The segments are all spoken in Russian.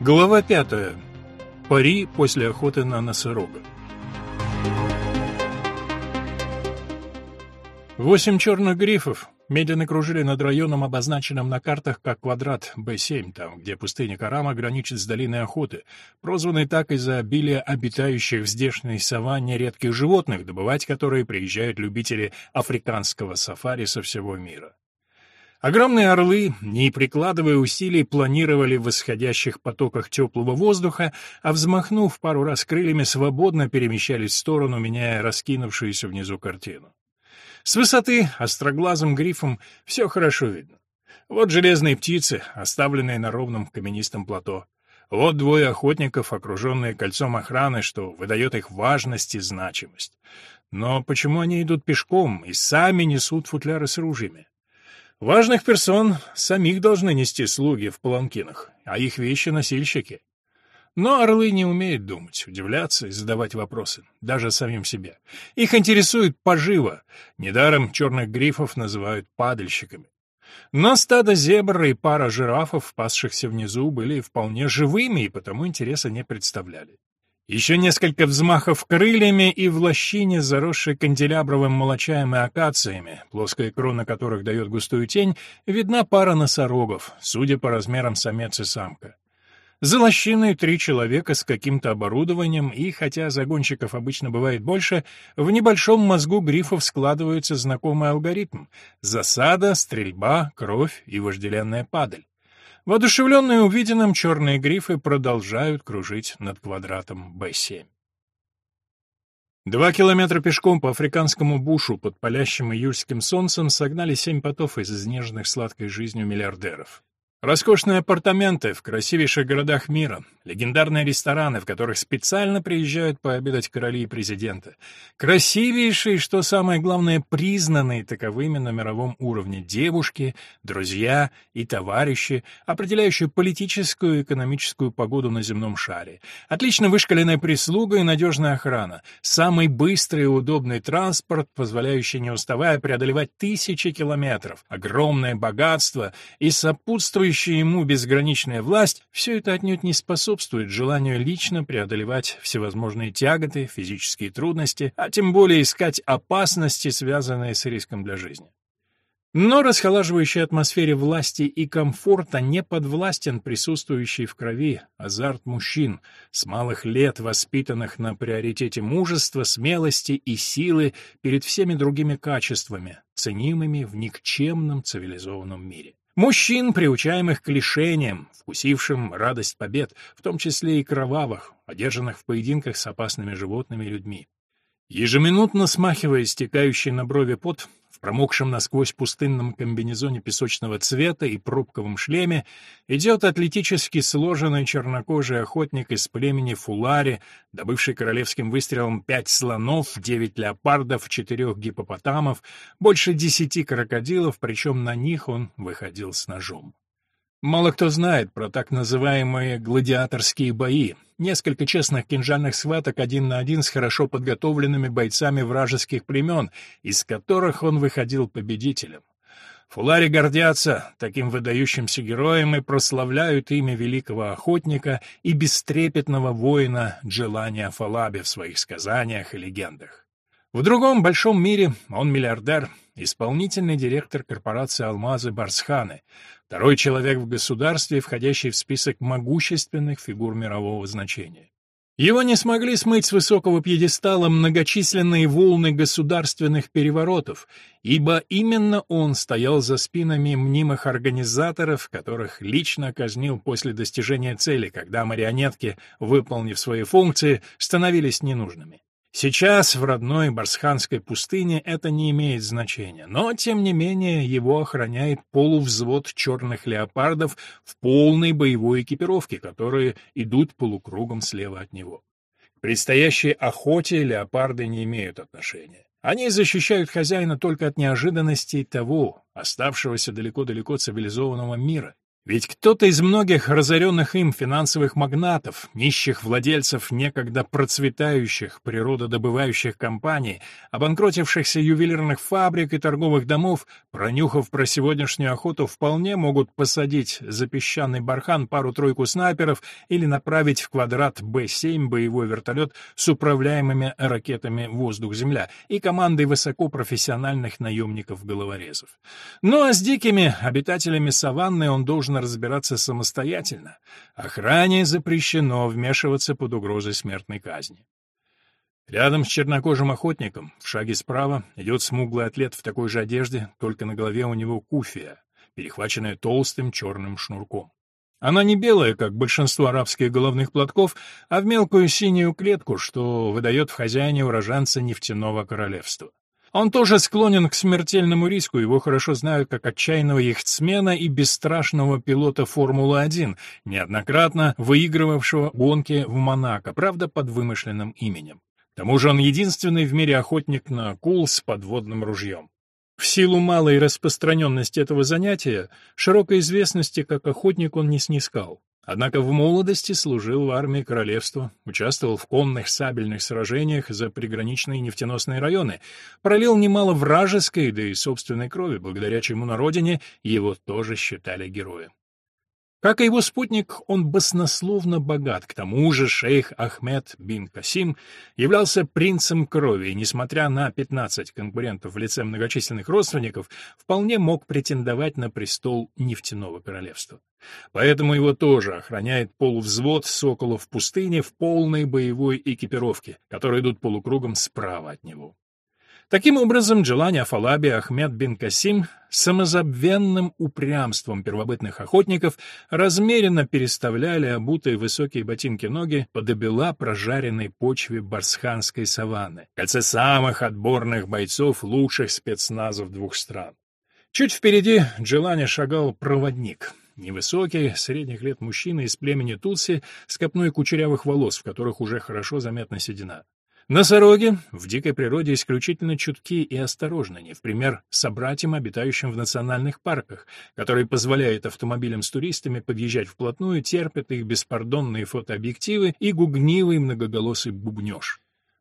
Глава пятая. Пари после охоты на носорога. Восемь черных грифов медленно кружили над районом, обозначенным на картах как квадрат Б7, там, где пустыня Карама граничит с долиной охоты, прозванной так из-за обилия обитающих в здешней саванне редких животных, добывать которые приезжают любители африканского сафари со всего мира. Огромные орлы, не прикладывая усилий, планировали в восходящих потоках теплого воздуха, а взмахнув пару раз крыльями, свободно перемещались в сторону, меняя раскинувшуюся внизу картину. С высоты остроглазым грифом все хорошо видно. Вот железные птицы, оставленные на ровном каменистом плато. Вот двое охотников, окруженные кольцом охраны, что выдает их важность и значимость. Но почему они идут пешком и сами несут футляры с ружьями? Важных персон самих должны нести слуги в паланкинах, а их вещи — носильщики. Но орлы не умеют думать, удивляться и задавать вопросы, даже самим себе. Их интересует поживо. Недаром черных грифов называют падальщиками. Но стадо зебр и пара жирафов, пасшихся внизу, были вполне живыми и потому интереса не представляли. Еще несколько взмахов крыльями, и в лощине, заросшей канделябровым молочаем и акациями, плоская крона которых дает густую тень, видна пара носорогов, судя по размерам самец и самка. За лощиной три человека с каким-то оборудованием, и, хотя загонщиков обычно бывает больше, в небольшом мозгу грифов складывается знакомый алгоритм — засада, стрельба, кровь и вожделенная падаль. Воодушевленные увиденным, черные грифы продолжают кружить над квадратом Б7. Два километра пешком по африканскому бушу под палящим июльским солнцем согнали семь потов из изнеженных сладкой жизнью миллиардеров. Роскошные апартаменты в красивейших городах мира, легендарные рестораны, в которых специально приезжают пообедать короли и президенты, красивейшие, что самое главное, признанные таковыми на мировом уровне девушки, друзья и товарищи, определяющие политическую и экономическую погоду на земном шаре, отлично вышкаленная прислуга и надежная охрана, самый быстрый и удобный транспорт, позволяющий не уставая преодолевать тысячи километров, огромное богатство и сопутствующие Присущая ему безграничная власть, все это отнюдь не способствует желанию лично преодолевать всевозможные тяготы, физические трудности, а тем более искать опасности, связанные с риском для жизни. Но расхолаживающей атмосфере власти и комфорта не подвластен присутствующий в крови азарт мужчин, с малых лет воспитанных на приоритете мужества, смелости и силы перед всеми другими качествами, ценимыми в никчемном цивилизованном мире. Мужчин, приучаемых к лишениям, вкусившим радость побед, в том числе и кровавых, одержанных в поединках с опасными животными и людьми. Ежеминутно смахивая стекающий на брови пот, в промокшем насквозь пустынном комбинезоне песочного цвета и пробковом шлеме идет атлетически сложенный чернокожий охотник из племени Фулари, добывший королевским выстрелом пять слонов, девять леопардов, четырех гипопотамов, больше десяти крокодилов, причем на них он выходил с ножом. Мало кто знает про так называемые гладиаторские бои, несколько честных кинжальных схваток один на один с хорошо подготовленными бойцами вражеских племен, из которых он выходил победителем. Фулари гордятся таким выдающимся героем и прославляют имя великого охотника и бестрепетного воина Джелания Фалаби в своих сказаниях и легендах. В другом большом мире он миллиардер, исполнительный директор корпорации «Алмазы» Барсханы, второй человек в государстве, входящий в список могущественных фигур мирового значения. Его не смогли смыть с высокого пьедестала многочисленные волны государственных переворотов, ибо именно он стоял за спинами мнимых организаторов, которых лично казнил после достижения цели, когда марионетки, выполнив свои функции, становились ненужными. Сейчас в родной Барсханской пустыне это не имеет значения, но, тем не менее, его охраняет полувзвод черных леопардов в полной боевой экипировке, которые идут полукругом слева от него. К предстоящей охоте леопарды не имеют отношения. Они защищают хозяина только от неожиданностей того, оставшегося далеко-далеко цивилизованного мира, Ведь кто-то из многих разоренных им финансовых магнатов, нищих владельцев некогда процветающих природодобывающих компаний, обанкротившихся ювелирных фабрик и торговых домов, пронюхав про сегодняшнюю охоту, вполне могут посадить за песчаный бархан пару-тройку снайперов или направить в квадрат Б-7 боевой вертолет с управляемыми ракетами «Воздух-Земля» и командой высокопрофессиональных наемников-головорезов. Ну а с дикими обитателями саванны он должен разбираться самостоятельно. Охране запрещено вмешиваться под угрозой смертной казни. Рядом с чернокожим охотником, в шаге справа, идет смуглый атлет в такой же одежде, только на голове у него куфия, перехваченная толстым черным шнурком. Она не белая, как большинство арабских головных платков, а в мелкую синюю клетку, что выдает в хозяине уроженца нефтяного королевства. Он тоже склонен к смертельному риску, его хорошо знают как отчаянного яхтсмена и бесстрашного пилота Формулы-1, неоднократно выигрывавшего гонки в Монако, правда, под вымышленным именем. К тому же он единственный в мире охотник на акул с подводным ружьем. В силу малой распространенности этого занятия, широкой известности как охотник он не снискал. Однако в молодости служил в армии королевства, участвовал в конных сабельных сражениях за приграничные нефтеносные районы, пролил немало вражеской, да и собственной крови, благодаря чему на родине его тоже считали героем. Как и его спутник, он баснословно богат, к тому же шейх Ахмед бин Касим являлся принцем крови и, несмотря на 15 конкурентов в лице многочисленных родственников, вполне мог претендовать на престол нефтяного королевства. Поэтому его тоже охраняет полувзвод соколов в пустыне в полной боевой экипировке, которые идут полукругом справа от него. Таким образом, Джелани Афалаби и Ахмед бин Касим самозабвенным упрямством первобытных охотников размеренно переставляли обутые высокие ботинки ноги по добела прожаренной почве барсханской саванны, кольце самых отборных бойцов лучших спецназов двух стран. Чуть впереди Джелани шагал проводник, невысокий, средних лет мужчина из племени Тутси с копной кучерявых волос, в которых уже хорошо заметна седина. Носороги в дикой природе исключительно чутки и осторожны, не в пример собратьям, обитающим в национальных парках, которые позволяют автомобилям с туристами подъезжать вплотную, терпят их беспардонные фотообъективы и гугнивый многоголосый бубнеж.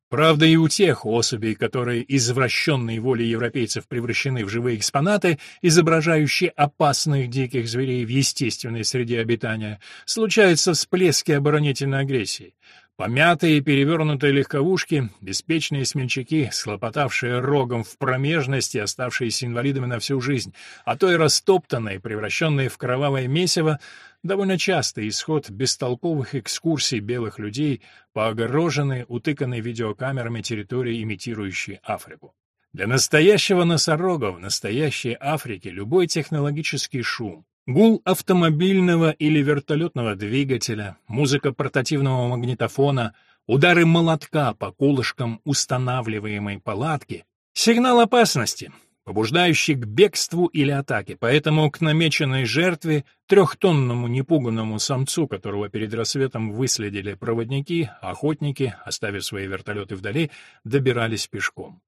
Правда, и у тех особей, которые извращенной волей европейцев превращены в живые экспонаты, изображающие опасных диких зверей в естественной среде обитания, случаются всплески оборонительной агрессии. Помятые и перевернутые легковушки, беспечные смельчаки, схлопотавшие рогом в промежности, оставшиеся инвалидами на всю жизнь, а то и растоптанные, превращенные в кровавое месиво, довольно частый исход бестолковых экскурсий белых людей по огороженной, утыканной видеокамерами территории, имитирующей Африку. Для настоящего носорога в настоящей Африке любой технологический шум, Гул автомобильного или вертолетного двигателя, музыка портативного магнитофона, удары молотка по колышкам устанавливаемой палатки — сигнал опасности, побуждающий к бегству или атаке, поэтому к намеченной жертве, трехтонному непуганному самцу, которого перед рассветом выследили проводники, охотники, оставив свои вертолеты вдали, добирались пешком.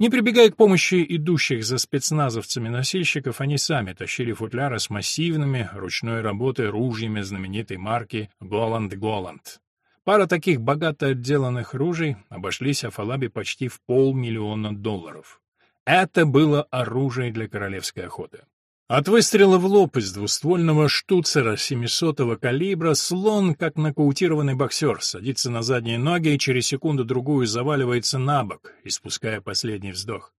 Не прибегая к помощи идущих за спецназовцами носильщиков, они сами тащили футляры с массивными ручной работы ружьями знаменитой марки «Голланд Голланд». Пара таких богато отделанных ружей обошлись Афалабе почти в полмиллиона долларов. Это было оружие для королевской охоты. От выстрела в лоб из двуствольного штуцера 700-го калибра слон, как нокаутированный боксер, садится на задние ноги и через секунду-другую заваливается на бок, испуская последний вздох.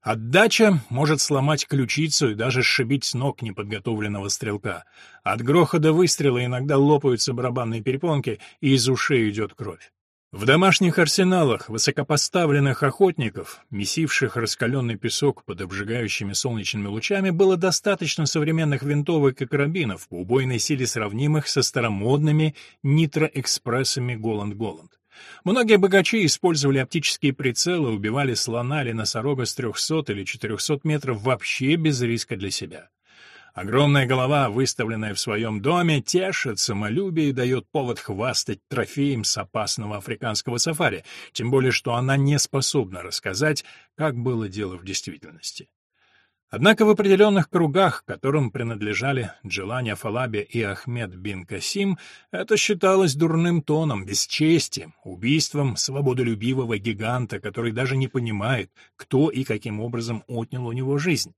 Отдача может сломать ключицу и даже сшибить с ног неподготовленного стрелка. От грохота выстрела иногда лопаются барабанные перепонки, и из ушей идет кровь. В домашних арсеналах высокопоставленных охотников, месивших раскаленный песок под обжигающими солнечными лучами, было достаточно современных винтовок и карабинов по убойной силе сравнимых со старомодными нитроэкспрессами Голланд-Голланд. Многие богачи использовали оптические прицелы, убивали слона или носорога с 300 или 400 метров вообще без риска для себя. Огромная голова, выставленная в своем доме, тешит самолюбие и дает повод хвастать трофеем с опасного африканского сафари, тем более что она не способна рассказать, как было дело в действительности. Однако в определенных кругах, которым принадлежали Джилани Афалаби и Ахмед бин Касим, это считалось дурным тоном, бесчестием, убийством свободолюбивого гиганта, который даже не понимает, кто и каким образом отнял у него жизнь.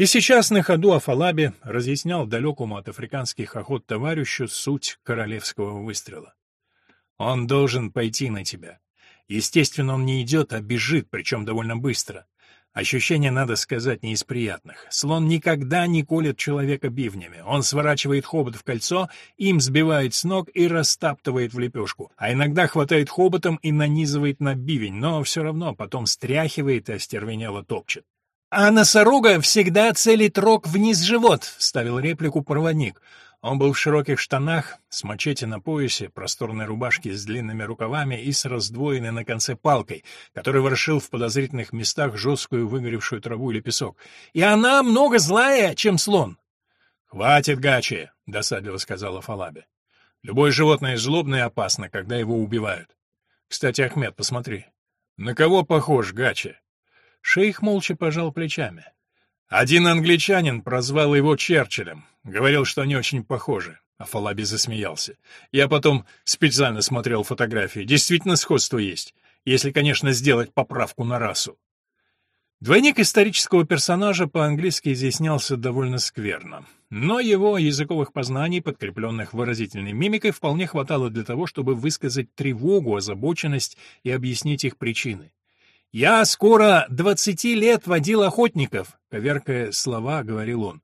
И сейчас на ходу Афалаби разъяснял далекому от африканских охот товарищу суть королевского выстрела. «Он должен пойти на тебя. Естественно, он не идет, а бежит, причем довольно быстро. Ощущение, надо сказать, не из приятных. Слон никогда не колет человека бивнями. Он сворачивает хобот в кольцо, им сбивает с ног и растаптывает в лепешку. А иногда хватает хоботом и нанизывает на бивень, но все равно потом стряхивает и остервенело топчет. «А носорога всегда целит рог вниз живот», — вставил реплику проводник. Он был в широких штанах, с мачете на поясе, просторной рубашке с длинными рукавами и с раздвоенной на конце палкой, который ворошил в подозрительных местах жесткую выгоревшую траву или песок. «И она много злая, чем слон!» «Хватит, Гачи!» — досадливо сказала Фалаби. «Любое животное злобно и опасно, когда его убивают. Кстати, Ахмед, посмотри. На кого похож Гачи?» Шейх молча пожал плечами. Один англичанин прозвал его Черчиллем. Говорил, что они очень похожи. А Фалаби засмеялся. Я потом специально смотрел фотографии. Действительно сходство есть. Если, конечно, сделать поправку на расу. Двойник исторического персонажа по-английски изъяснялся довольно скверно. Но его языковых познаний, подкрепленных выразительной мимикой, вполне хватало для того, чтобы высказать тревогу, озабоченность и объяснить их причины. «Я скоро двадцати лет водил охотников», — коверкая слова, говорил он.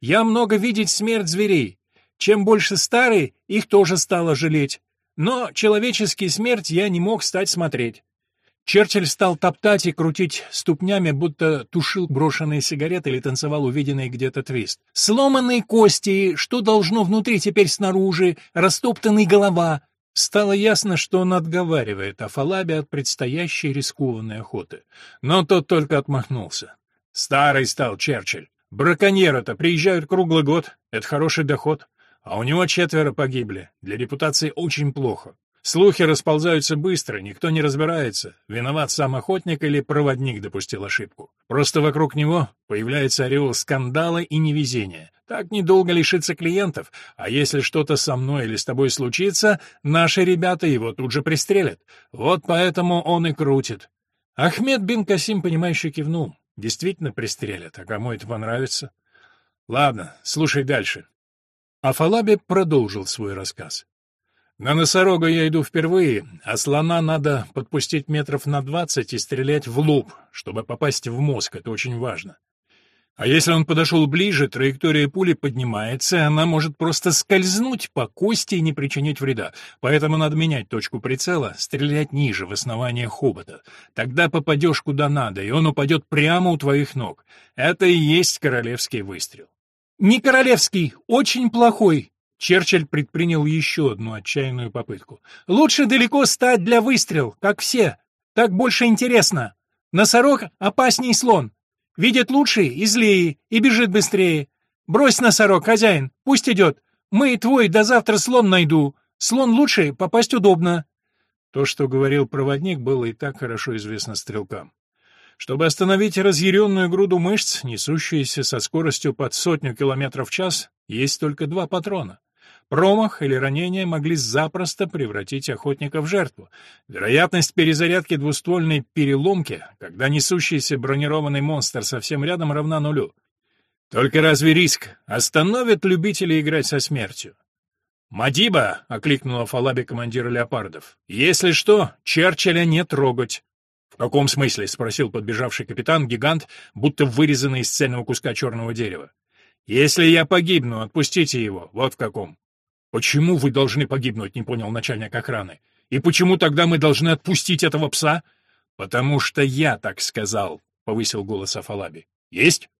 «Я много видеть смерть зверей. Чем больше старый, их тоже стало жалеть. Но человеческий смерть я не мог стать смотреть». Черчилль стал топтать и крутить ступнями, будто тушил брошенные сигареты или танцевал увиденный где-то твист. «Сломанные кости, что должно внутри теперь снаружи, растоптанная голова, Стало ясно, что он отговаривает Афалабе от предстоящей рискованной охоты. Но тот только отмахнулся. Старый стал Черчилль. Браконьеры-то приезжают круглый год, это хороший доход. А у него четверо погибли. Для репутации очень плохо. Слухи расползаются быстро, никто не разбирается, виноват сам охотник или проводник допустил ошибку. Просто вокруг него появляется ореол скандала и невезения. Так недолго лишиться клиентов, а если что-то со мной или с тобой случится, наши ребята его тут же пристрелят. Вот поэтому он и крутит. Ахмед бин Касим, понимающе кивнул. Действительно пристрелят, а кому это понравится? Ладно, слушай дальше. Афалаби продолжил свой рассказ. На носорога я иду впервые, а слона надо подпустить метров на двадцать и стрелять в лоб, чтобы попасть в мозг, это очень важно. А если он подошел ближе, траектория пули поднимается, и она может просто скользнуть по кости и не причинить вреда. Поэтому надо менять точку прицела, стрелять ниже, в основание хобота. Тогда попадешь куда надо, и он упадет прямо у твоих ног. Это и есть королевский выстрел. «Не королевский, очень плохой», Черчилль предпринял еще одну отчаянную попытку. «Лучше далеко стать для выстрел, как все. Так больше интересно. Носорог опасней слон. Видит лучше и злее, и бежит быстрее. Брось носорог, хозяин, пусть идет. Мы и твой до завтра слон найду. Слон лучше, попасть удобно». То, что говорил проводник, было и так хорошо известно стрелкам. Чтобы остановить разъяренную груду мышц, несущуюся со скоростью под сотню километров в час, есть только два патрона. Промах или ранение могли запросто превратить охотника в жертву. Вероятность перезарядки двуствольной переломки, когда несущийся бронированный монстр совсем рядом, равна нулю. Только разве риск остановит любителей играть со смертью? «Мадиба!» — окликнула Фалаби командира леопардов. «Если что, Черчилля не трогать!» «В каком смысле?» — спросил подбежавший капитан-гигант, будто вырезанный из цельного куска черного дерева. «Если я погибну, отпустите его. Вот в каком». «Почему вы должны погибнуть?» — не понял начальник охраны. «И почему тогда мы должны отпустить этого пса?» «Потому что я так сказал», — повысил голос Афалаби. «Есть?»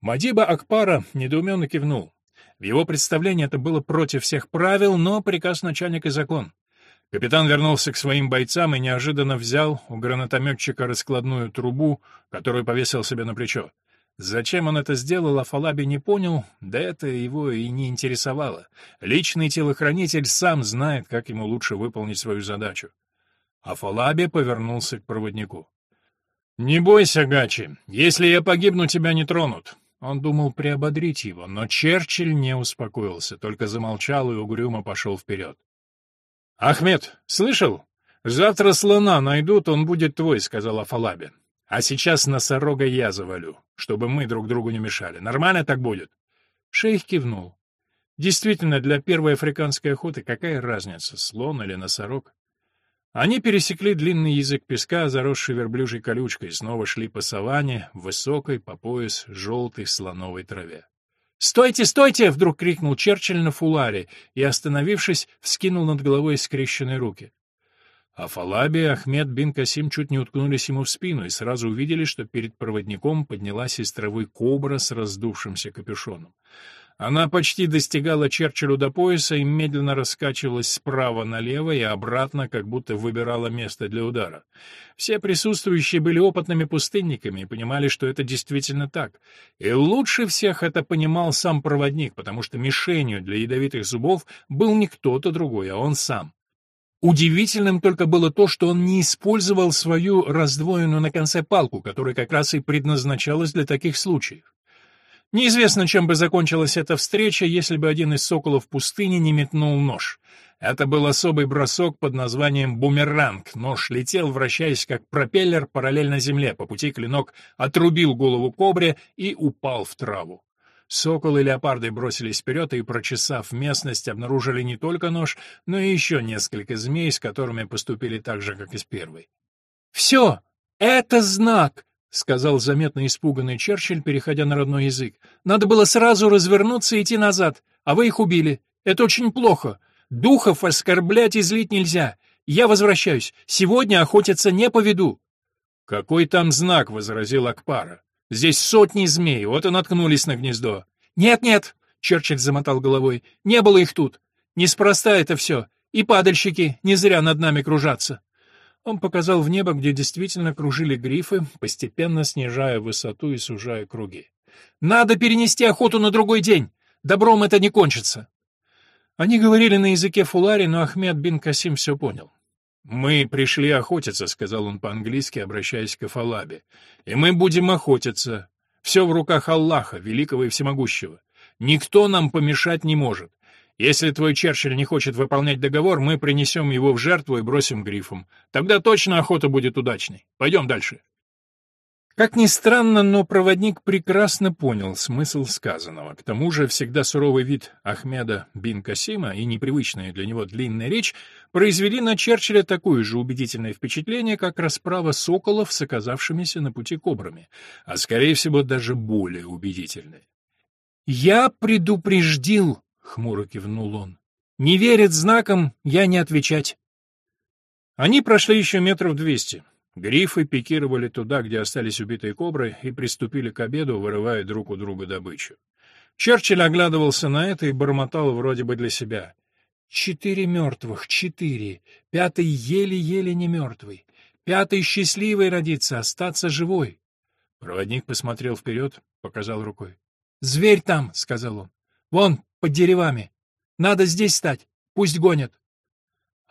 Мадиба Акпара недоуменно кивнул. В его представлении это было против всех правил, но приказ начальника закон. Капитан вернулся к своим бойцам и неожиданно взял у гранатометчика раскладную трубу, которую повесил себе на плечо. Зачем он это сделал, Афалаби не понял, да это его и не интересовало. Личный телохранитель сам знает, как ему лучше выполнить свою задачу. Афалаби повернулся к проводнику. «Не бойся, Гачи, если я погибну, тебя не тронут». Он думал приободрить его, но Черчилль не успокоился, только замолчал и угрюмо пошел вперед. «Ахмед, слышал? Завтра слона найдут, он будет твой», — сказал Афалаби. «А сейчас носорога я завалю, чтобы мы друг другу не мешали. Нормально так будет?» Шейх кивнул. Действительно, для первой африканской охоты какая разница, слон или носорог? Они пересекли длинный язык песка, заросший верблюжьей колючкой, и снова шли по саванне, высокой, по пояс, желтой слоновой траве. «Стойте, стойте!» — вдруг крикнул Черчилль на фуларе и, остановившись, вскинул над головой скрещенные руки. А Фалаби и Ахмед бин Касим чуть не уткнулись ему в спину и сразу увидели, что перед проводником поднялась из кобра с раздувшимся капюшоном. Она почти достигала Черчиллю до пояса и медленно раскачивалась справа налево и обратно, как будто выбирала место для удара. Все присутствующие были опытными пустынниками и понимали, что это действительно так. И лучше всех это понимал сам проводник, потому что мишенью для ядовитых зубов был не кто-то другой, а он сам. Удивительным только было то, что он не использовал свою раздвоенную на конце палку, которая как раз и предназначалась для таких случаев. Неизвестно, чем бы закончилась эта встреча, если бы один из соколов пустыни не метнул нож. Это был особый бросок под названием «бумеранг». Нож летел, вращаясь как пропеллер параллельно земле. По пути клинок отрубил голову кобре и упал в траву. Сокол и леопарды бросились вперед и, прочесав местность, обнаружили не только нож, но и еще несколько змей, с которыми поступили так же, как и с первой. «Все! Это знак!» — сказал заметно испуганный Черчилль, переходя на родной язык. «Надо было сразу развернуться и идти назад, а вы их убили. Это очень плохо. Духов оскорблять и злить нельзя. Я возвращаюсь. Сегодня охотиться не поведу». «Какой там знак?» — возразил Акпара. «Здесь сотни змей, вот и наткнулись на гнездо». «Нет-нет», — Черчилль замотал головой, — «не было их тут. Неспроста это все. И падальщики не зря над нами кружатся». Он показал в небо, где действительно кружили грифы, постепенно снижая высоту и сужая круги. «Надо перенести охоту на другой день! Добром это не кончится!» Они говорили на языке фулари, но Ахмед бин Касим все понял. «Мы пришли охотиться», — сказал он по-английски, обращаясь к Афалабе. «И мы будем охотиться. Все в руках Аллаха, великого и всемогущего. Никто нам помешать не может. Если твой Черчилль не хочет выполнять договор, мы принесем его в жертву и бросим грифом. Тогда точно охота будет удачной. Пойдем дальше». Как ни странно, но проводник прекрасно понял смысл сказанного. К тому же всегда суровый вид Ахмеда бин Касима и непривычная для него длинная речь произвели на Черчилля такое же убедительное впечатление, как расправа соколов с оказавшимися на пути кобрами, а, скорее всего, даже более убедительное. «Я предупреждил», — хмуро кивнул он. «Не верит знаком, я не отвечать». Они прошли еще метров двести. Грифы пикировали туда, где остались убитые кобры, и приступили к обеду, вырывая друг у друга добычу. Черчилль оглядывался на это и бормотал вроде бы для себя. «Четыре мертвых, четыре. Пятый еле-еле не мертвый. Пятый счастливый родится, остаться живой». Проводник посмотрел вперед, показал рукой. «Зверь там», — сказал он. «Вон, под деревами. Надо здесь стать. Пусть гонят».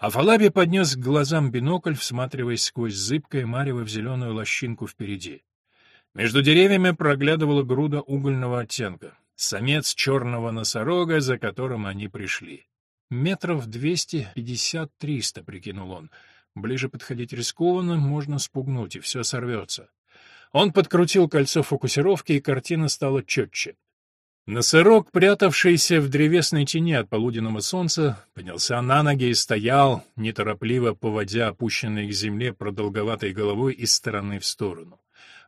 Афалаби поднес к глазам бинокль, всматриваясь сквозь зыбкое марево в зеленую лощинку впереди. Между деревьями проглядывала груда угольного оттенка. Самец черного носорога, за которым они пришли. Метров двести пятьдесят-триста, прикинул он. Ближе подходить рискованно, можно спугнуть, и все сорвется. Он подкрутил кольцо фокусировки, и картина стала четче. Носорог, прятавшийся в древесной тени от полуденного солнца, поднялся на ноги и стоял, неторопливо поводя опущенной к земле продолговатой головой из стороны в сторону.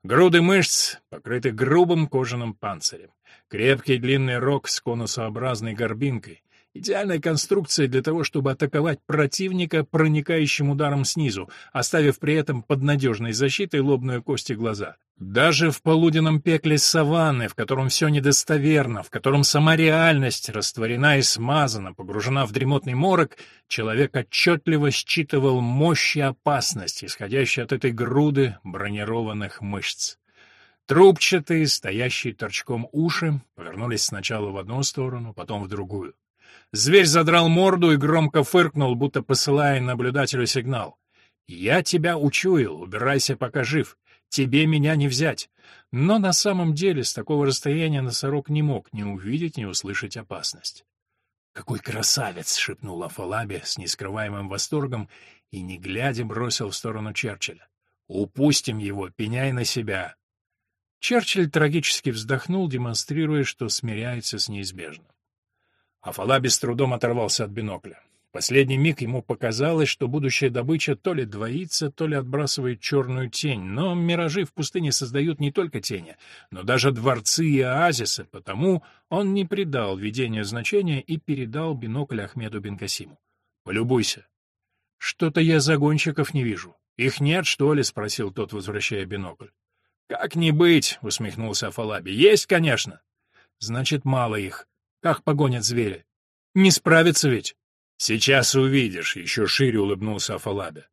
Груды мышц покрыты грубым кожаным панцирем. Крепкий длинный рог с конусообразной горбинкой. Идеальная конструкция для того, чтобы атаковать противника проникающим ударом снизу, оставив при этом под надежной защитой лобную кость и глаза. Даже в полуденном пекле саванны, в котором все недостоверно, в котором сама реальность растворена и смазана, погружена в дремотный морок, человек отчетливо считывал мощь и опасность, исходящие от этой груды бронированных мышц. Трубчатые, стоящие торчком уши, повернулись сначала в одну сторону, потом в другую. Зверь задрал морду и громко фыркнул, будто посылая наблюдателю сигнал. «Я тебя учуял, убирайся, пока жив. Тебе меня не взять. Но на самом деле с такого расстояния носорог не мог ни увидеть, ни услышать опасность. «Какой красавец!» — шепнул Афалаби с нескрываемым восторгом и, не глядя, бросил в сторону Черчилля. «Упустим его, пеняй на себя!» Черчилль трагически вздохнул, демонстрируя, что смиряется с неизбежным. Афалаби с трудом оторвался от бинокля последний миг ему показалось, что будущая добыча то ли двоится, то ли отбрасывает черную тень, но миражи в пустыне создают не только тени, но даже дворцы и оазисы, потому он не придал видению значения и передал бинокль Ахмеду Бенкасиму. «Полюбуйся». «Что-то я загонщиков не вижу. Их нет, что ли?» — спросил тот, возвращая бинокль. «Как не быть?» — усмехнулся Афалаби. «Есть, конечно». «Значит, мало их. Как погонят звери? Не справятся ведь?» «Сейчас увидишь», — еще шире улыбнулся Афалабе.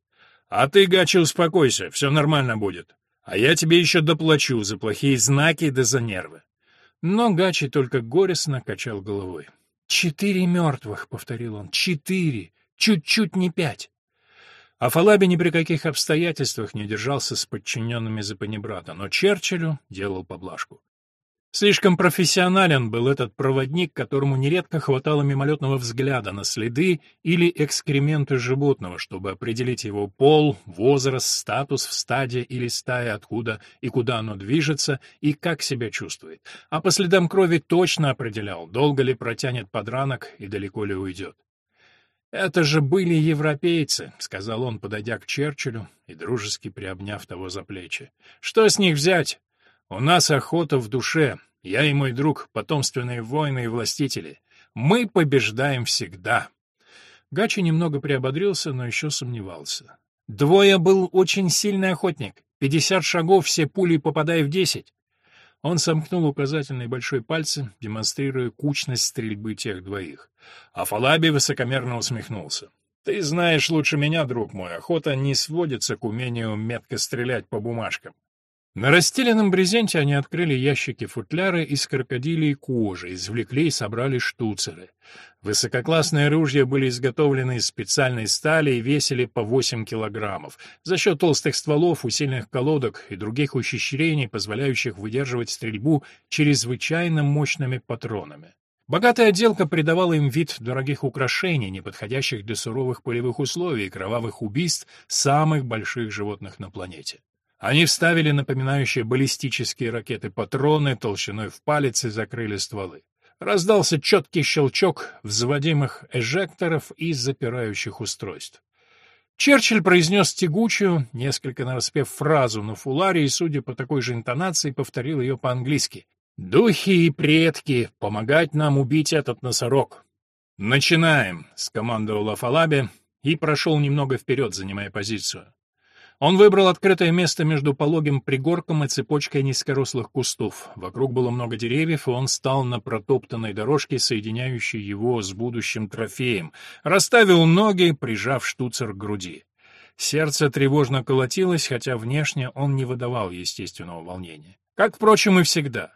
«А ты, Гачи, успокойся, все нормально будет. А я тебе еще доплачу за плохие знаки да за нервы». Но Гачи только горестно качал головой. «Четыре мертвых», — повторил он, — «четыре, чуть-чуть не пять». Афалаби ни при каких обстоятельствах не держался с подчиненными за панибрата, но Черчиллю делал поблажку. Слишком профессионален был этот проводник, которому нередко хватало мимолетного взгляда на следы или экскременты животного, чтобы определить его пол, возраст, статус в стаде или стае, откуда и куда оно движется и как себя чувствует. А по следам крови точно определял, долго ли протянет подранок и далеко ли уйдет. «Это же были европейцы», — сказал он, подойдя к Черчиллю и дружески приобняв того за плечи. «Что с них взять? У нас охота в душе. Я и мой друг — потомственные воины и властители. Мы побеждаем всегда. Гачи немного приободрился, но еще сомневался. Двое был очень сильный охотник. Пятьдесят шагов, все пули попадая в десять. Он сомкнул указательные большой пальцы, демонстрируя кучность стрельбы тех двоих. А Фалаби высокомерно усмехнулся. «Ты знаешь лучше меня, друг мой, охота не сводится к умению метко стрелять по бумажкам. На расстеленном брезенте они открыли ящики-футляры из крокодилей кожи, извлекли и собрали штуцеры. Высококлассные ружья были изготовлены из специальной стали и весили по 8 килограммов, за счет толстых стволов, усиленных колодок и других ухищрений, позволяющих выдерживать стрельбу чрезвычайно мощными патронами. Богатая отделка придавала им вид дорогих украшений, не подходящих для суровых полевых условий и кровавых убийств самых больших животных на планете. Они вставили напоминающие баллистические ракеты патроны толщиной в палец и закрыли стволы. Раздался четкий щелчок взводимых эжекторов и запирающих устройств. Черчилль произнес тягучую, несколько нараспев фразу на фуларе и, судя по такой же интонации, повторил ее по-английски. «Духи и предки, помогать нам убить этот носорог!» «Начинаем!» — скомандовал Афалаби и прошел немного вперед, занимая позицию. Он выбрал открытое место между пологим пригорком и цепочкой низкорослых кустов. Вокруг было много деревьев, и он стал на протоптанной дорожке, соединяющей его с будущим трофеем, расставил ноги, прижав штуцер к груди. Сердце тревожно колотилось, хотя внешне он не выдавал естественного волнения. Как, впрочем, и всегда.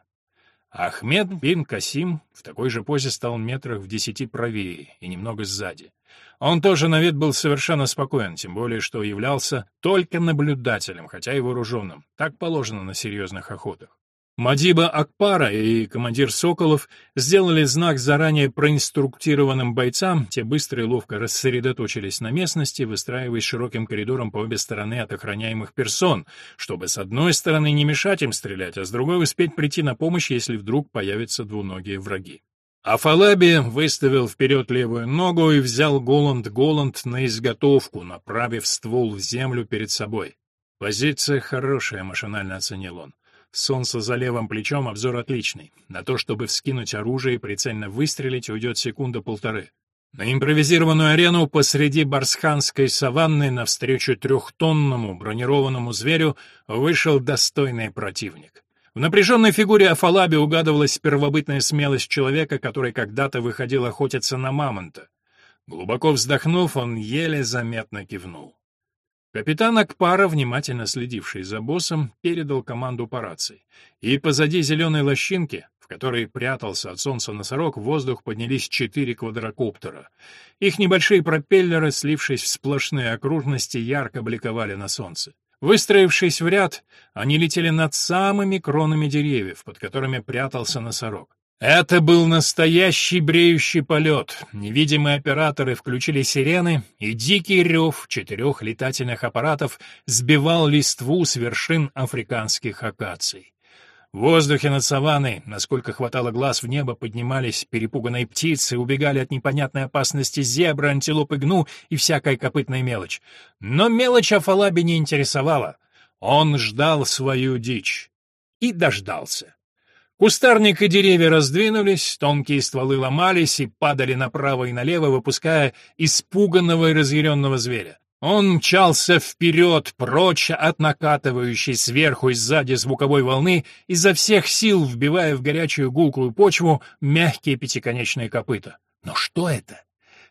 Ахмед бин Касим в такой же позе стал метрах в десяти правее и немного сзади. Он тоже на вид был совершенно спокоен, тем более что являлся только наблюдателем, хотя и вооруженным. Так положено на серьезных охотах. Мадиба Акпара и командир Соколов сделали знак заранее проинструктированным бойцам, те быстро и ловко рассредоточились на местности, выстраиваясь широким коридором по обе стороны от охраняемых персон, чтобы с одной стороны не мешать им стрелять, а с другой успеть прийти на помощь, если вдруг появятся двуногие враги. Афалаби выставил вперед левую ногу и взял Голланд-Голланд на изготовку, направив ствол в землю перед собой. Позиция хорошая, машинально оценил он. Солнце за левым плечом, обзор отличный. На то, чтобы вскинуть оружие и прицельно выстрелить, уйдет секунда-полторы. На импровизированную арену посреди барсханской саванны навстречу трехтонному бронированному зверю вышел достойный противник. В напряженной фигуре Афалаби угадывалась первобытная смелость человека, который когда-то выходил охотиться на мамонта. Глубоко вздохнув, он еле заметно кивнул. Капитан Акпара, внимательно следивший за боссом, передал команду по рации. И позади зеленой лощинки, в которой прятался от солнца носорог, в воздух поднялись четыре квадрокоптера. Их небольшие пропеллеры, слившись в сплошные окружности, ярко бликовали на солнце. Выстроившись в ряд, они летели над самыми кронами деревьев, под которыми прятался носорог. Это был настоящий бреющий полет. Невидимые операторы включили сирены, и дикий рев четырех летательных аппаратов сбивал листву с вершин африканских акаций. В воздухе над саванной, насколько хватало глаз в небо, поднимались перепуганные птицы, убегали от непонятной опасности зебры, антилопы гну и всякая копытная мелочь. Но мелочь Афалаби не интересовала. Он ждал свою дичь. И дождался. Кустарник и деревья раздвинулись, тонкие стволы ломались и падали направо и налево, выпуская испуганного и разъяренного зверя. Он мчался вперед, прочь от накатывающей сверху и сзади звуковой волны, изо всех сил вбивая в горячую гулкую почву мягкие пятиконечные копыта. Но что это?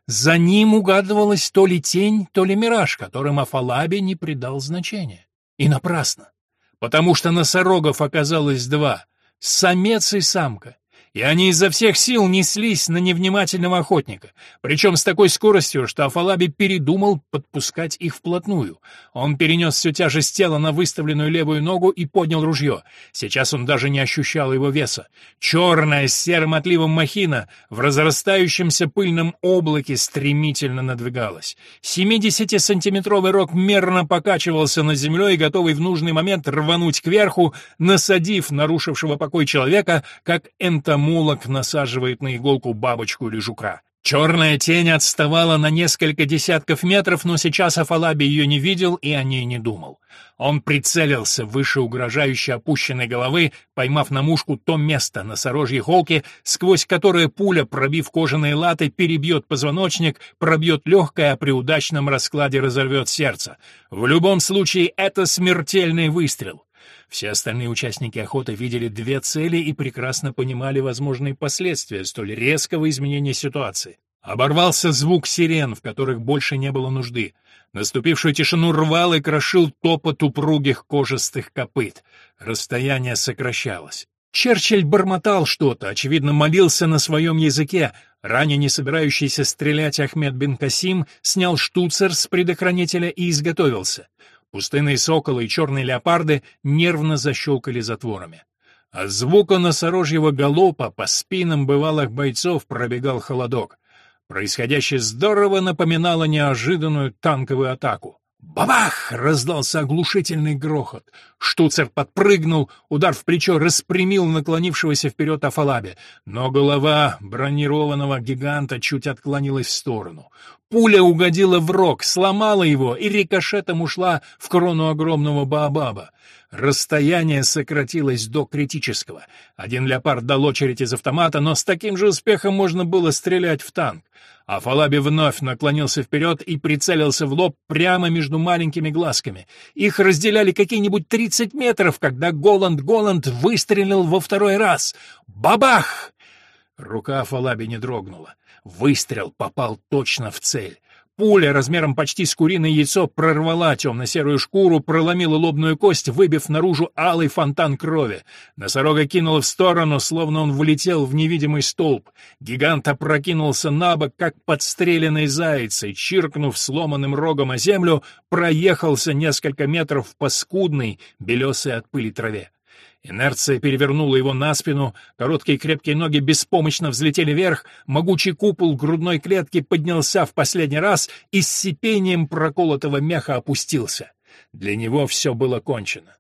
За ним угадывалась то ли тень, то ли мираж, которым Афалаби не придал значения. И напрасно. Потому что носорогов оказалось два — самец и самка и они изо всех сил неслись на невнимательного охотника, причем с такой скоростью, что Афалаби передумал подпускать их вплотную. Он перенес всю тяжесть тела на выставленную левую ногу и поднял ружье. Сейчас он даже не ощущал его веса. Черная с серым отливом махина в разрастающемся пыльном облаке стремительно надвигалась. Семидесятисантиметровый рог мерно покачивался над землей, готовый в нужный момент рвануть кверху, насадив нарушившего покой человека, как энтомолог мулок насаживает на иголку бабочку или жука. Черная тень отставала на несколько десятков метров, но сейчас Афалаби ее не видел и о ней не думал. Он прицелился выше угрожающе опущенной головы, поймав на мушку то место на сорожьей холке, сквозь которое пуля, пробив кожаные латы, перебьет позвоночник, пробьет легкое, а при удачном раскладе разорвет сердце. В любом случае, это смертельный выстрел. Все остальные участники охоты видели две цели и прекрасно понимали возможные последствия столь резкого изменения ситуации. Оборвался звук сирен, в которых больше не было нужды. Наступившую тишину рвал и крошил топот упругих кожистых копыт. Расстояние сокращалось. Черчилль бормотал что-то, очевидно, молился на своем языке. Ранее не собирающийся стрелять Ахмед бен Касим снял штуцер с предохранителя и изготовился. Пустынные соколы и черные леопарды нервно защелкали затворами. От звука носорожьего галопа по спинам бывалых бойцов пробегал холодок. Происходящее здорово напоминало неожиданную танковую атаку. Бабах! Раздался оглушительный грохот. Штуцер подпрыгнул, удар в плечо распрямил наклонившегося вперед Афалаби, но голова бронированного гиганта чуть отклонилась в сторону. Пуля угодила в рог, сломала его и рикошетом ушла в крону огромного Баобаба. Расстояние сократилось до критического. Один леопард дал очередь из автомата, но с таким же успехом можно было стрелять в танк. Афалаби вновь наклонился вперед и прицелился в лоб прямо между маленькими глазками. Их разделяли какие-нибудь тридцать метров, когда Голланд-Голланд выстрелил во второй раз. Бабах! Рука Афалаби не дрогнула. Выстрел попал точно в цель. Пуля размером почти с куриное яйцо прорвала темно-серую шкуру, проломила лобную кость, выбив наружу алый фонтан крови. Носорога кинула в сторону, словно он влетел в невидимый столб. Гигант опрокинулся на бок, как подстреленный заяц, и, чиркнув сломанным рогом о землю, проехался несколько метров по скудной, белесой от пыли траве. Инерция перевернула его на спину, короткие крепкие ноги беспомощно взлетели вверх, могучий купол грудной клетки поднялся в последний раз и с сипением проколотого меха опустился. Для него все было кончено.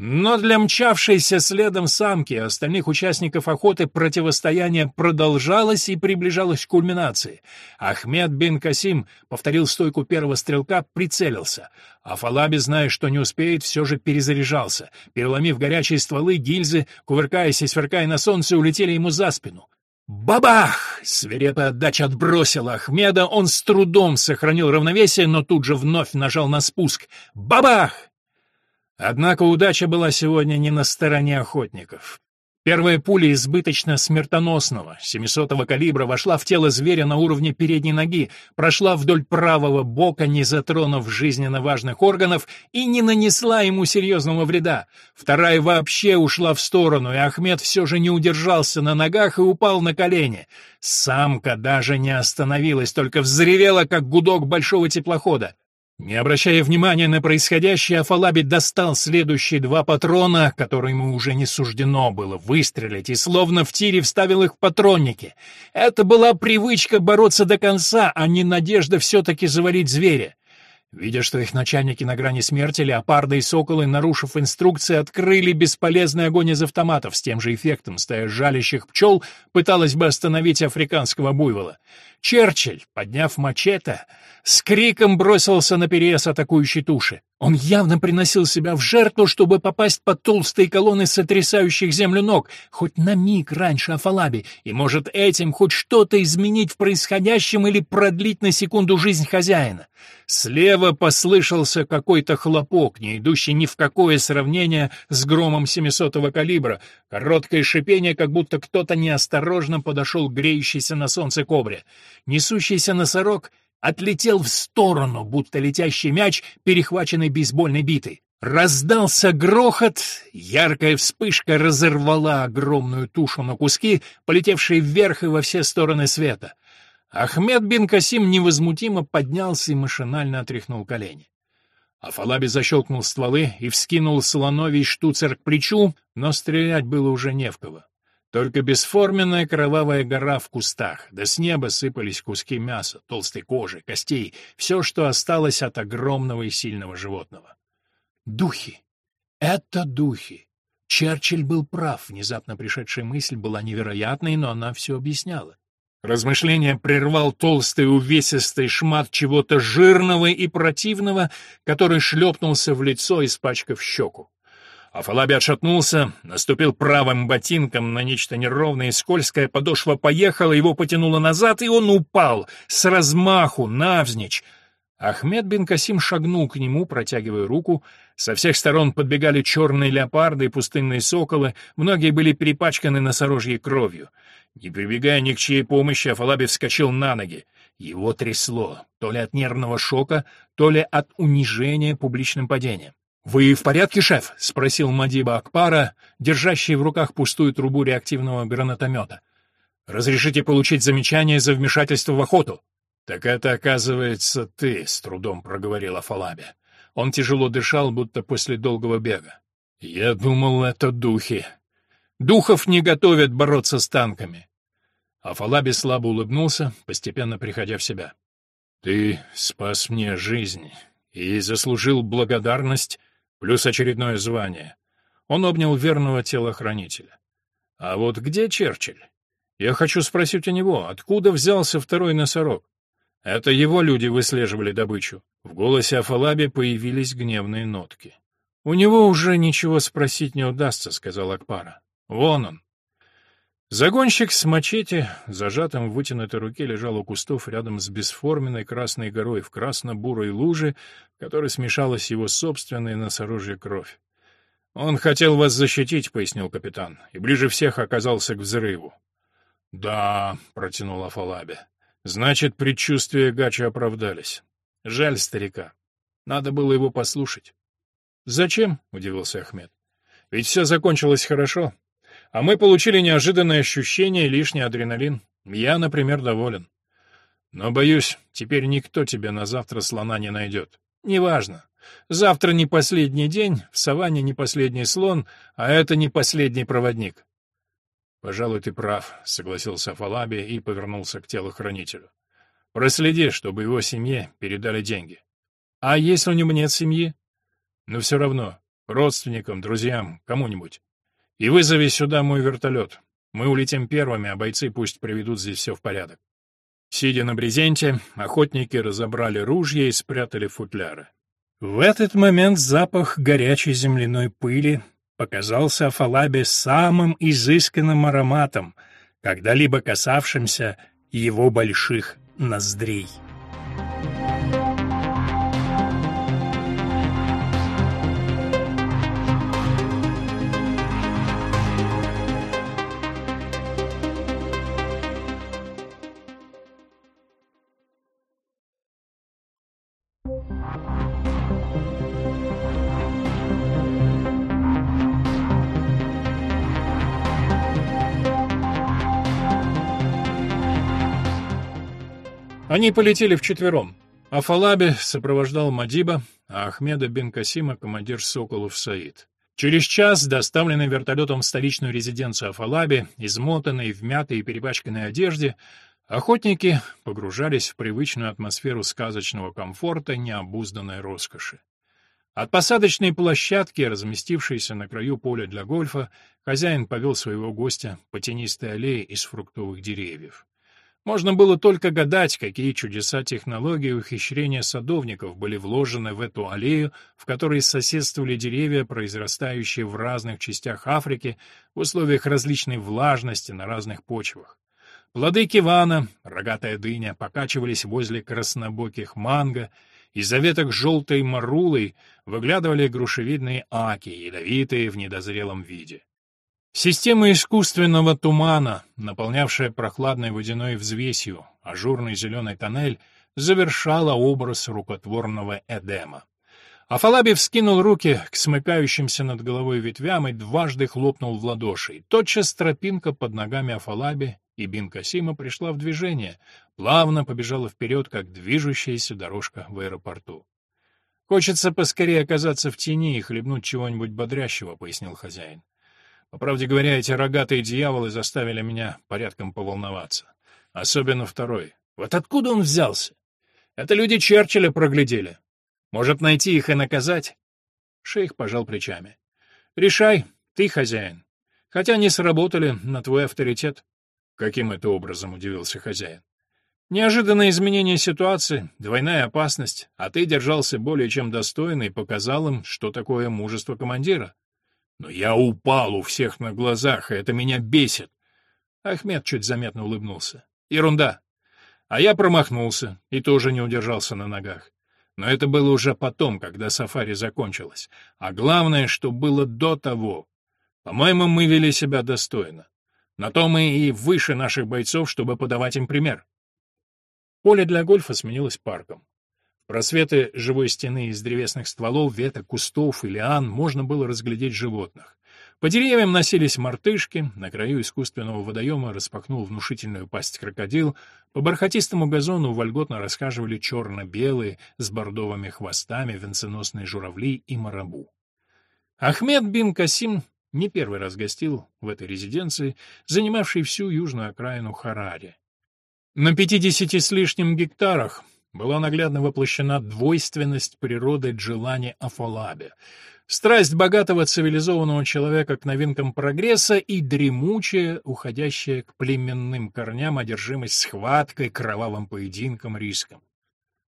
Но для мчавшейся следом самки и остальных участников охоты противостояние продолжалось и приближалось к кульминации. Ахмед бин Касим повторил стойку первого стрелка, прицелился. А Фалаби, зная, что не успеет, все же перезаряжался. Переломив горячие стволы, гильзы, кувыркаясь и сверкая на солнце, улетели ему за спину. Бабах! Свирепая отдача отбросила Ахмеда, он с трудом сохранил равновесие, но тут же вновь нажал на спуск. Бабах! Однако удача была сегодня не на стороне охотников. Первая пуля избыточно смертоносного, 700-го калибра, вошла в тело зверя на уровне передней ноги, прошла вдоль правого бока, не затронув жизненно важных органов, и не нанесла ему серьезного вреда. Вторая вообще ушла в сторону, и Ахмед все же не удержался на ногах и упал на колени. Самка даже не остановилась, только взревела, как гудок большого теплохода. Не обращая внимания на происходящее, Афалаби достал следующие два патрона, которые ему уже не суждено было выстрелить, и словно в тире вставил их в патронники. Это была привычка бороться до конца, а не надежда все-таки завалить зверя. Видя, что их начальники на грани смерти, леопарды и соколы, нарушив инструкции, открыли бесполезный огонь из автоматов с тем же эффектом. Стая жалящих пчел пыталась бы остановить африканского буйвола. Черчилль, подняв мачете, с криком бросился на перерез атакующей туши. Он явно приносил себя в жертву, чтобы попасть под толстые колонны сотрясающих землю ног, хоть на миг раньше Афалаби, и может этим хоть что-то изменить в происходящем или продлить на секунду жизнь хозяина. Слева послышался какой-то хлопок, не идущий ни в какое сравнение с громом 700-го калибра, короткое шипение, как будто кто-то неосторожно подошел к греющейся на солнце кобре. Несущийся носорог отлетел в сторону, будто летящий мяч, перехваченный бейсбольной битой. Раздался грохот, яркая вспышка разорвала огромную тушу на куски, полетевшие вверх и во все стороны света. Ахмед бин Касим невозмутимо поднялся и машинально отряхнул колени. Афалаби защелкнул стволы и вскинул слоновий штуцер к плечу, но стрелять было уже не в кого. Только бесформенная кровавая гора в кустах, да с неба сыпались куски мяса, толстой кожи, костей, все, что осталось от огромного и сильного животного. Духи! Это духи! Черчилль был прав, внезапно пришедшая мысль была невероятной, но она все объясняла. Размышление прервал толстый увесистый шмат чего-то жирного и противного, который шлепнулся в лицо, испачкав щеку. Афалаби отшатнулся, наступил правым ботинком на нечто неровное и скользкое, подошва поехала, его потянуло назад, и он упал с размаху, навзничь. Ахмед бин Касим шагнул к нему, протягивая руку. Со всех сторон подбегали черные леопарды и пустынные соколы, многие были перепачканы носорожьей кровью. Не прибегая ни к чьей помощи, Афалаби вскочил на ноги. Его трясло, то ли от нервного шока, то ли от унижения публичным падением. «Вы в порядке, шеф?» — спросил Мадиба Акпара, держащий в руках пустую трубу реактивного гранатомета. «Разрешите получить замечание за вмешательство в охоту?» «Так это, оказывается, ты», — с трудом проговорил Афалаби. Он тяжело дышал, будто после долгого бега. «Я думал, это духи. Духов не готовят бороться с танками». Афалаби слабо улыбнулся, постепенно приходя в себя. «Ты спас мне жизнь и заслужил благодарность Плюс очередное звание. Он обнял верного телохранителя. А вот где Черчилль? Я хочу спросить у него, откуда взялся второй носорог? Это его люди выслеживали добычу. В голосе Афалаби появились гневные нотки. «У него уже ничего спросить не удастся», — сказал Акпара. «Вон он». Загонщик с мачете, зажатым в вытянутой руке, лежал у кустов рядом с бесформенной красной горой в красно-бурой луже, в которой смешалась его собственная носорожья кровь. «Он хотел вас защитить», — пояснил капитан, — «и ближе всех оказался к взрыву». «Да», — протянул Афалабе, — «значит, предчувствия Гача оправдались. Жаль старика. Надо было его послушать». «Зачем?» — удивился Ахмед. «Ведь все закончилось хорошо. А мы получили неожиданное ощущение и лишний адреналин. Я, например, доволен. Но, боюсь, теперь никто тебе на завтра слона не найдет. Неважно. Завтра не последний день, в саванне не последний слон, а это не последний проводник. «Пожалуй, ты прав», — согласился Фалаби и повернулся к телохранителю. «Проследи, чтобы его семье передали деньги. А если у него нет семьи? Но все равно, родственникам, друзьям, кому-нибудь. И вызови сюда мой вертолет. Мы улетим первыми, а бойцы пусть приведут здесь все в порядок. Сидя на брезенте, охотники разобрали ружья и спрятали футляры. В этот момент запах горячей земляной пыли показался Афалабе самым изысканным ароматом, когда-либо касавшимся его больших ноздрей. Они полетели вчетвером. Афалаби сопровождал Мадиба, а Ахмеда бен Касима — командир Соколов Саид. Через час, доставленный вертолетом в столичную резиденцию Афалаби, измотанный, в мятой и перепачканной одежде, охотники погружались в привычную атмосферу сказочного комфорта необузданной роскоши. От посадочной площадки, разместившейся на краю поля для гольфа, хозяин повел своего гостя по тенистой аллее из фруктовых деревьев. Можно было только гадать, какие чудеса технологии ухищрения садовников были вложены в эту аллею, в которой соседствовали деревья, произрастающие в разных частях Африки в условиях различной влажности на разных почвах. Плоды кивана, рогатая дыня, покачивались возле краснобоких манго, из-за веток желтой марулой выглядывали грушевидные аки, ядовитые в недозрелом виде. Система искусственного тумана, наполнявшая прохладной водяной взвесью ажурный зеленый тоннель, завершала образ рукотворного Эдема. Афалаби вскинул руки к смыкающимся над головой ветвям и дважды хлопнул в ладоши. Тотчас тропинка под ногами Афалаби и Бин Касима пришла в движение, плавно побежала вперед, как движущаяся дорожка в аэропорту. «Хочется поскорее оказаться в тени и хлебнуть чего-нибудь бодрящего», — пояснил хозяин. По правде говоря, эти рогатые дьяволы заставили меня порядком поволноваться. Особенно второй. Вот откуда он взялся? Это люди Черчилля проглядели. Может, найти их и наказать? Шейх пожал плечами. Решай, ты хозяин. Хотя не сработали на твой авторитет. Каким это образом, удивился хозяин. Неожиданное изменение ситуации, двойная опасность, а ты держался более чем достойно и показал им, что такое мужество командира. Но я упал у всех на глазах, и это меня бесит. Ахмед чуть заметно улыбнулся. Ерунда. А я промахнулся и тоже не удержался на ногах. Но это было уже потом, когда сафари закончилось. А главное, что было до того. По-моему, мы вели себя достойно. На то мы и выше наших бойцов, чтобы подавать им пример. Поле для гольфа сменилось парком просветы живой стены из древесных стволов, веток, кустов и лиан можно было разглядеть животных. По деревьям носились мартышки, на краю искусственного водоема распахнул внушительную пасть крокодил, по бархатистому газону вольготно расхаживали черно-белые с бордовыми хвостами венценосные журавли и марабу. Ахмед бин Касим не первый раз гостил в этой резиденции, занимавшей всю южную окраину Харари. На пятидесяти с лишним гектарах была наглядно воплощена двойственность природы Джилани Афолабе, страсть богатого цивилизованного человека к новинкам прогресса и дремучая, уходящая к племенным корням одержимость схваткой, кровавым поединком, риском.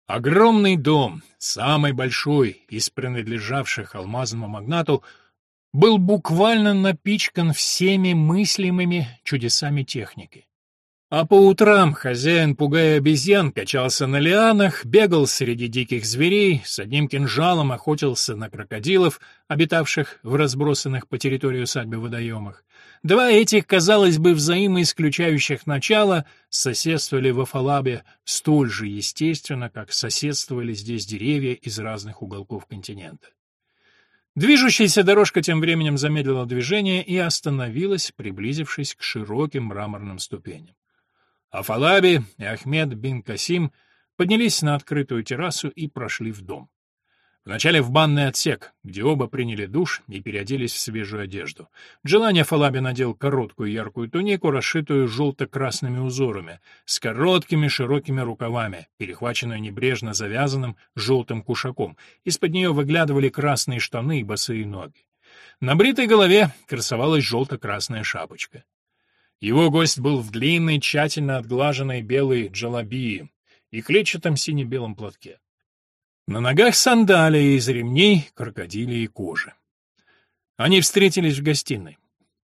Огромный дом, самый большой из принадлежавших алмазному магнату, был буквально напичкан всеми мыслимыми чудесами техники. А по утрам хозяин, пугая обезьян, качался на лианах, бегал среди диких зверей, с одним кинжалом охотился на крокодилов, обитавших в разбросанных по территории усадьбы водоемах. Два этих, казалось бы, взаимоисключающих начала соседствовали в Афалабе столь же естественно, как соседствовали здесь деревья из разных уголков континента. Движущаяся дорожка тем временем замедлила движение и остановилась, приблизившись к широким мраморным ступеням. Афалаби и Ахмед бин Касим поднялись на открытую террасу и прошли в дом. Вначале в банный отсек, где оба приняли душ и переоделись в свежую одежду. Джелани Афалаби надел короткую яркую тунику, расшитую желто-красными узорами, с короткими широкими рукавами, перехваченную небрежно завязанным желтым кушаком. Из-под нее выглядывали красные штаны и босые ноги. На бритой голове красовалась желто-красная шапочка. Его гость был в длинной, тщательно отглаженной белой джалабии и клетчатом сине-белом платке. На ногах сандалии из ремней, крокодилии кожи. Они встретились в гостиной.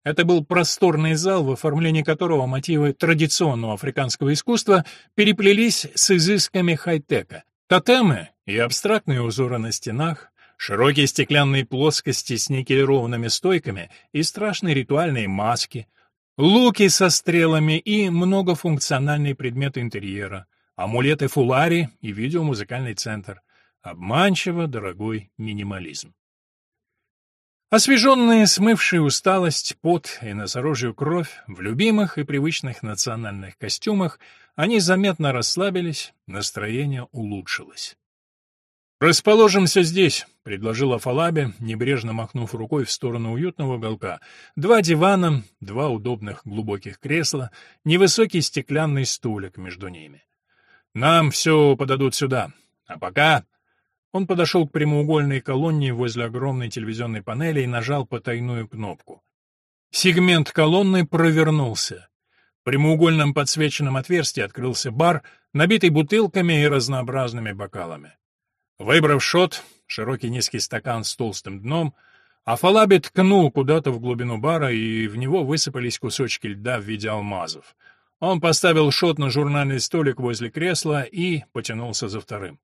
Это был просторный зал, в оформлении которого мотивы традиционного африканского искусства переплелись с изысками хай-тека. Тотемы и абстрактные узоры на стенах, широкие стеклянные плоскости с никелированными стойками и страшные ритуальные маски — луки со стрелами и многофункциональные предметы интерьера, амулеты фулари и видеомузыкальный центр. Обманчиво дорогой минимализм. Освеженные, смывшие усталость, пот и носорожью кровь, в любимых и привычных национальных костюмах, они заметно расслабились, настроение улучшилось. «Расположимся здесь», — предложил Афалаби, небрежно махнув рукой в сторону уютного уголка. «Два дивана, два удобных глубоких кресла, невысокий стеклянный стулик между ними. Нам все подадут сюда. А пока...» Он подошел к прямоугольной колонне возле огромной телевизионной панели и нажал потайную кнопку. Сегмент колонны провернулся. В прямоугольном подсвеченном отверстии открылся бар, набитый бутылками и разнообразными бокалами. Выбрав шот, широкий низкий стакан с толстым дном, Афалаби ткнул куда-то в глубину бара, и в него высыпались кусочки льда в виде алмазов. Он поставил шот на журнальный столик возле кресла и потянулся за вторым.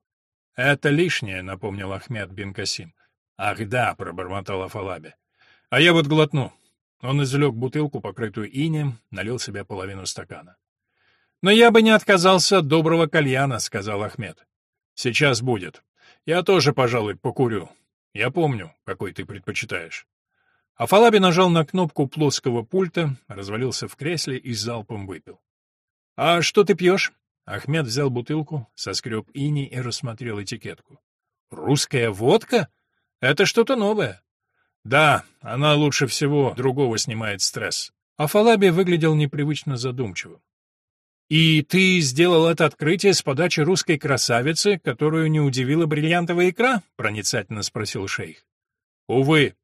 «Это лишнее», — напомнил Ахмед бин Касим. «Ах да», — пробормотал Афалаби. «А я вот глотну». Он извлек бутылку, покрытую инеем, налил себе половину стакана. «Но я бы не отказался от доброго кальяна», — сказал Ахмед. «Сейчас будет». Я тоже, пожалуй, покурю. Я помню, какой ты предпочитаешь. Афалаби нажал на кнопку плоского пульта, развалился в кресле и залпом выпил. — А что ты пьешь? Ахмед взял бутылку, соскреб ини и рассмотрел этикетку. — Русская водка? Это что-то новое. — Да, она лучше всего другого снимает стресс. Афалаби выглядел непривычно задумчивым. «И ты сделал это открытие с подачи русской красавицы, которую не удивила бриллиантовая икра?» — проницательно спросил шейх. «Увы.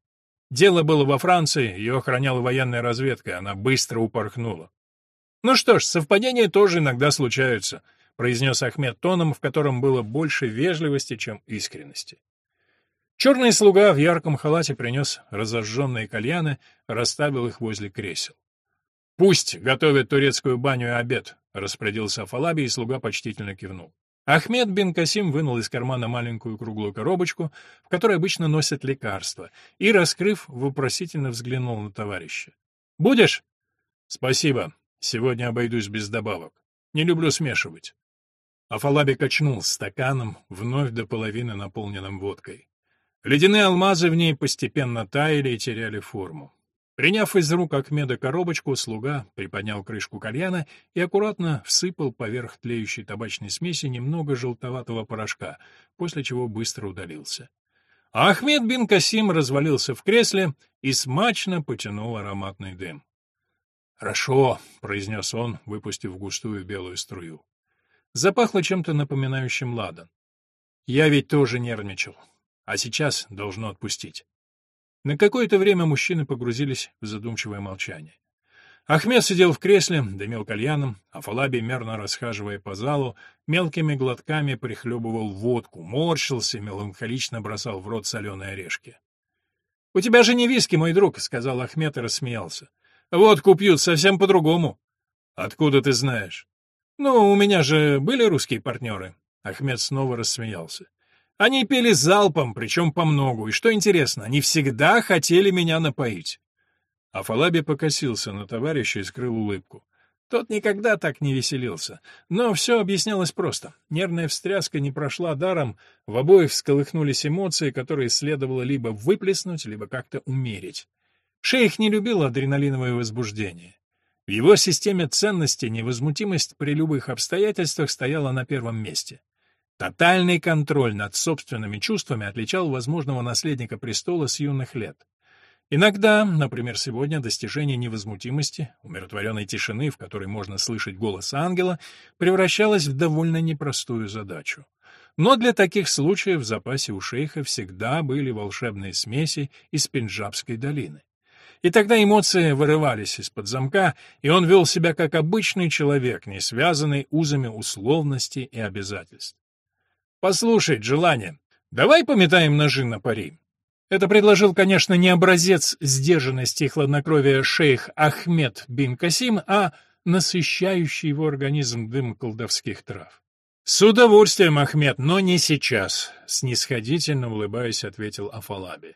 Дело было во Франции, ее охраняла военная разведка, она быстро упорхнула». «Ну что ж, совпадения тоже иногда случаются», — произнес Ахмед тоном, в котором было больше вежливости, чем искренности. Черный слуга в ярком халате принес разожженные кальяны, расставил их возле кресел. «Пусть готовят турецкую баню и обед», — распорядился Афалаби, и слуга почтительно кивнул. Ахмед бин Касим вынул из кармана маленькую круглую коробочку, в которой обычно носят лекарства, и, раскрыв, вопросительно взглянул на товарища. «Будешь?» «Спасибо. Сегодня обойдусь без добавок. Не люблю смешивать». Афалаби качнул стаканом, вновь до половины наполненным водкой. Ледяные алмазы в ней постепенно таяли и теряли форму. Приняв из рук Ахмеда коробочку, слуга приподнял крышку кальяна и аккуратно всыпал поверх тлеющей табачной смеси немного желтоватого порошка, после чего быстро удалился. А Ахмед бин Касим развалился в кресле и смачно потянул ароматный дым. «Хорошо», — произнес он, выпустив густую белую струю. Запахло чем-то напоминающим ладан. «Я ведь тоже нервничал, а сейчас должно отпустить». На какое-то время мужчины погрузились в задумчивое молчание. Ахмед сидел в кресле, дымил кальяном, а Фалаби, мерно расхаживая по залу, мелкими глотками прихлебывал водку, морщился, меланхолично бросал в рот соленые орешки. — У тебя же не виски, мой друг, — сказал Ахмед и рассмеялся. — Водку пьют совсем по-другому. — Откуда ты знаешь? — Ну, у меня же были русские партнеры. Ахмед снова рассмеялся. Они пели залпом, причем по многу, и что интересно, они всегда хотели меня напоить. Афалаби покосился на товарища и скрыл улыбку. Тот никогда так не веселился. Но все объяснялось просто. Нервная встряска не прошла даром, в обоих всколыхнулись эмоции, которые следовало либо выплеснуть, либо как-то умерить. Шейх не любил адреналиновое возбуждение. В его системе ценностей невозмутимость при любых обстоятельствах стояла на первом месте. Тотальный контроль над собственными чувствами отличал возможного наследника престола с юных лет. Иногда, например, сегодня, достижение невозмутимости, умиротворенной тишины, в которой можно слышать голос ангела, превращалось в довольно непростую задачу. Но для таких случаев в запасе у шейха всегда были волшебные смеси из Пенджабской долины. И тогда эмоции вырывались из-под замка, и он вел себя как обычный человек, не связанный узами условностей и обязательств. «Послушай, желание, давай пометаем ножи на пари». Это предложил, конечно, не образец сдержанности и хладнокровия шейх Ахмед бин Касим, а насыщающий его организм дым колдовских трав. «С удовольствием, Ахмед, но не сейчас», — снисходительно улыбаясь, ответил Афалаби.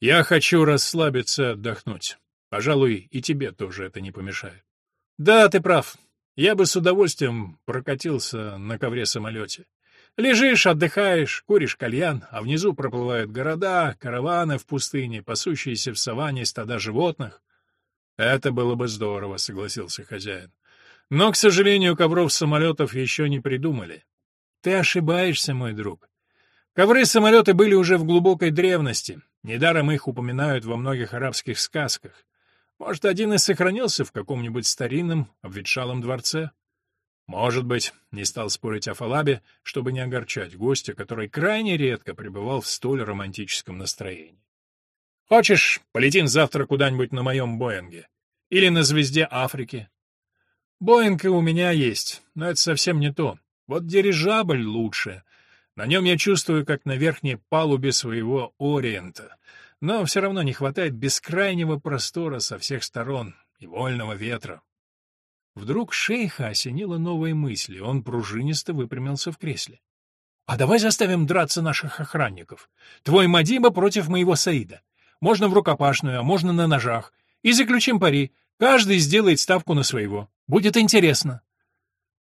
«Я хочу расслабиться, отдохнуть. Пожалуй, и тебе тоже это не помешает». «Да, ты прав. Я бы с удовольствием прокатился на ковре-самолете. Лежишь, отдыхаешь, куришь кальян, а внизу проплывают города, караваны в пустыне, пасущиеся в саванне стада животных. Это было бы здорово, согласился хозяин. Но, к сожалению, ковров-самолетов еще не придумали. Ты ошибаешься, мой друг. Ковры-самолеты были уже в глубокой древности. Недаром их упоминают во многих арабских сказках. Может, один и сохранился в каком-нибудь старинном, обветшалом дворце? Может быть, не стал спорить о Фалабе, чтобы не огорчать гостя, который крайне редко пребывал в столь романтическом настроении. «Хочешь, полетим завтра куда-нибудь на моем Боинге? Или на звезде Африки?» «Боинг у меня есть, но это совсем не то. Вот дирижабль лучше. На нем я чувствую, как на верхней палубе своего Ориента. Но все равно не хватает бескрайнего простора со всех сторон и вольного ветра. Вдруг шейха осенила новые мысли, он пружинисто выпрямился в кресле. «А давай заставим драться наших охранников. Твой Мадиба против моего Саида. Можно в рукопашную, а можно на ножах. И заключим пари. Каждый сделает ставку на своего. Будет интересно».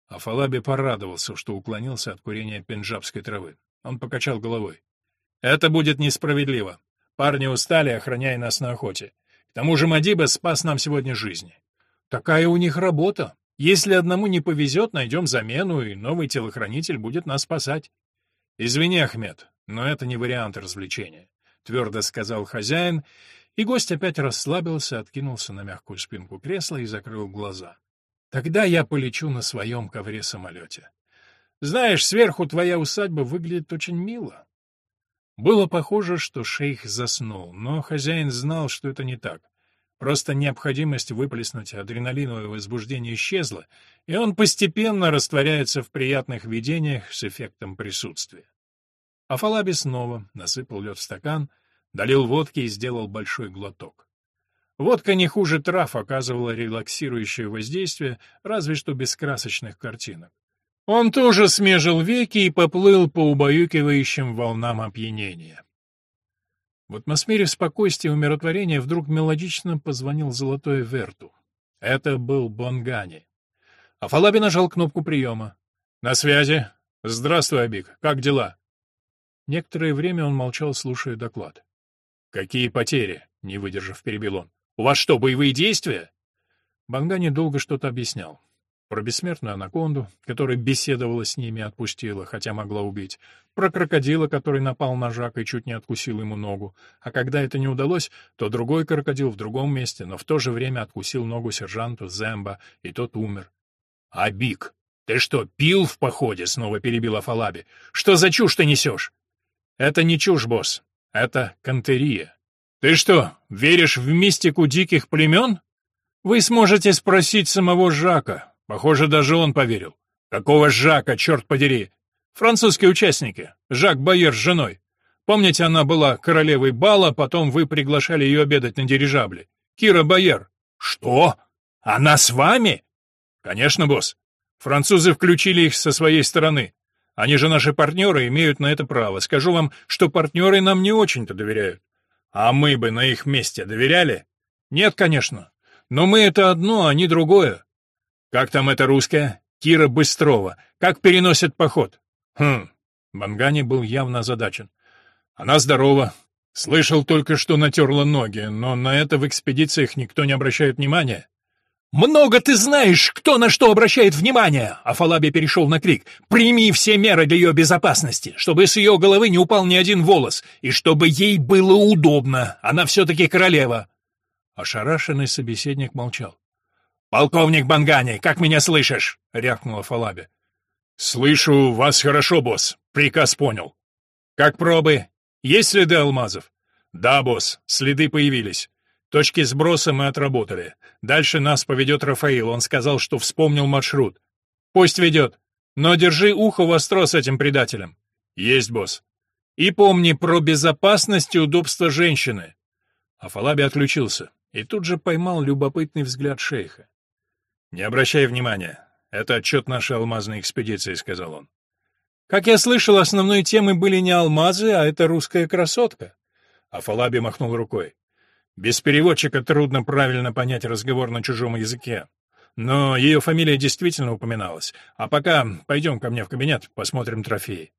Афалаби порадовался, что уклонился от курения пенджабской травы. Он покачал головой. «Это будет несправедливо. Парни устали, охраняя нас на охоте. К тому же Мадиба спас нам сегодня жизни. Такая у них работа. Если одному не повезет, найдем замену, и новый телохранитель будет нас спасать. Извини, Ахмед, но это не вариант развлечения, твердо сказал хозяин, и гость опять расслабился, откинулся на мягкую спинку кресла и закрыл глаза. Тогда я полечу на своем ковре-самолете. Знаешь, сверху твоя усадьба выглядит очень мило. Было похоже, что шейх заснул, но хозяин знал, что это не так. Просто необходимость выплеснуть адреналиновое возбуждение исчезла, и он постепенно растворяется в приятных видениях с эффектом присутствия. Афалаби снова насыпал лед в стакан, долил водки и сделал большой глоток. Водка не хуже трав оказывала релаксирующее воздействие, разве что без красочных картинок. Он тоже смежил веки и поплыл по убаюкивающим волнам опьянения. В атмосфере спокойствия и умиротворения вдруг мелодично позвонил золотой Верту. Это был Бонгани. Афалаби нажал кнопку приема. «На связи. Здравствуй, Абик. Как дела?» Некоторое время он молчал, слушая доклад. «Какие потери?» — не выдержав, перебил он. «У вас что, боевые действия?» Бангани долго что-то объяснял. Про бессмертную анаконду, которая беседовала с ними и отпустила, хотя могла убить. Про крокодила, который напал на Жака и чуть не откусил ему ногу. А когда это не удалось, то другой крокодил в другом месте, но в то же время откусил ногу сержанту Земба, и тот умер. — А Бик, ты что, пил в походе? — снова перебил Афалаби. — Что за чушь ты несешь? — Это не чушь, босс. Это кантерия. — Ты что, веришь в мистику диких племен? Вы сможете спросить самого Жака, Похоже, даже он поверил. Какого Жака, черт подери? Французские участники. Жак Байер с женой. Помните, она была королевой бала, потом вы приглашали ее обедать на дирижабле. Кира Байер. Что? Она с вами? Конечно, босс. Французы включили их со своей стороны. Они же наши партнеры, имеют на это право. Скажу вам, что партнеры нам не очень-то доверяют. А мы бы на их месте доверяли? Нет, конечно. Но мы это одно, а не другое. Как там это русская? Кира Быстрова. Как переносит поход? Хм. Бангани был явно озадачен. Она здорова. Слышал только, что натерла ноги, но на это в экспедициях никто не обращает внимания. «Много ты знаешь, кто на что обращает внимание!» Афалаби перешел на крик. «Прими все меры для ее безопасности, чтобы с ее головы не упал ни один волос, и чтобы ей было удобно. Она все-таки королева!» Ошарашенный собеседник молчал. «Полковник Бангани, как меня слышишь?» — рявкнула Фалаби. «Слышу вас хорошо, босс. Приказ понял. Как пробы? Есть следы алмазов?» «Да, босс, следы появились. Точки сброса мы отработали. Дальше нас поведет Рафаил. Он сказал, что вспомнил маршрут. Пусть ведет. Но держи ухо востро с этим предателем». «Есть, босс». «И помни про безопасность и удобство женщины». Афалаби отключился и тут же поймал любопытный взгляд шейха. «Не обращай внимания. Это отчет нашей алмазной экспедиции», — сказал он. «Как я слышал, основной темой были не алмазы, а эта русская красотка». Афалаби махнул рукой. «Без переводчика трудно правильно понять разговор на чужом языке. Но ее фамилия действительно упоминалась. А пока пойдем ко мне в кабинет, посмотрим трофеи».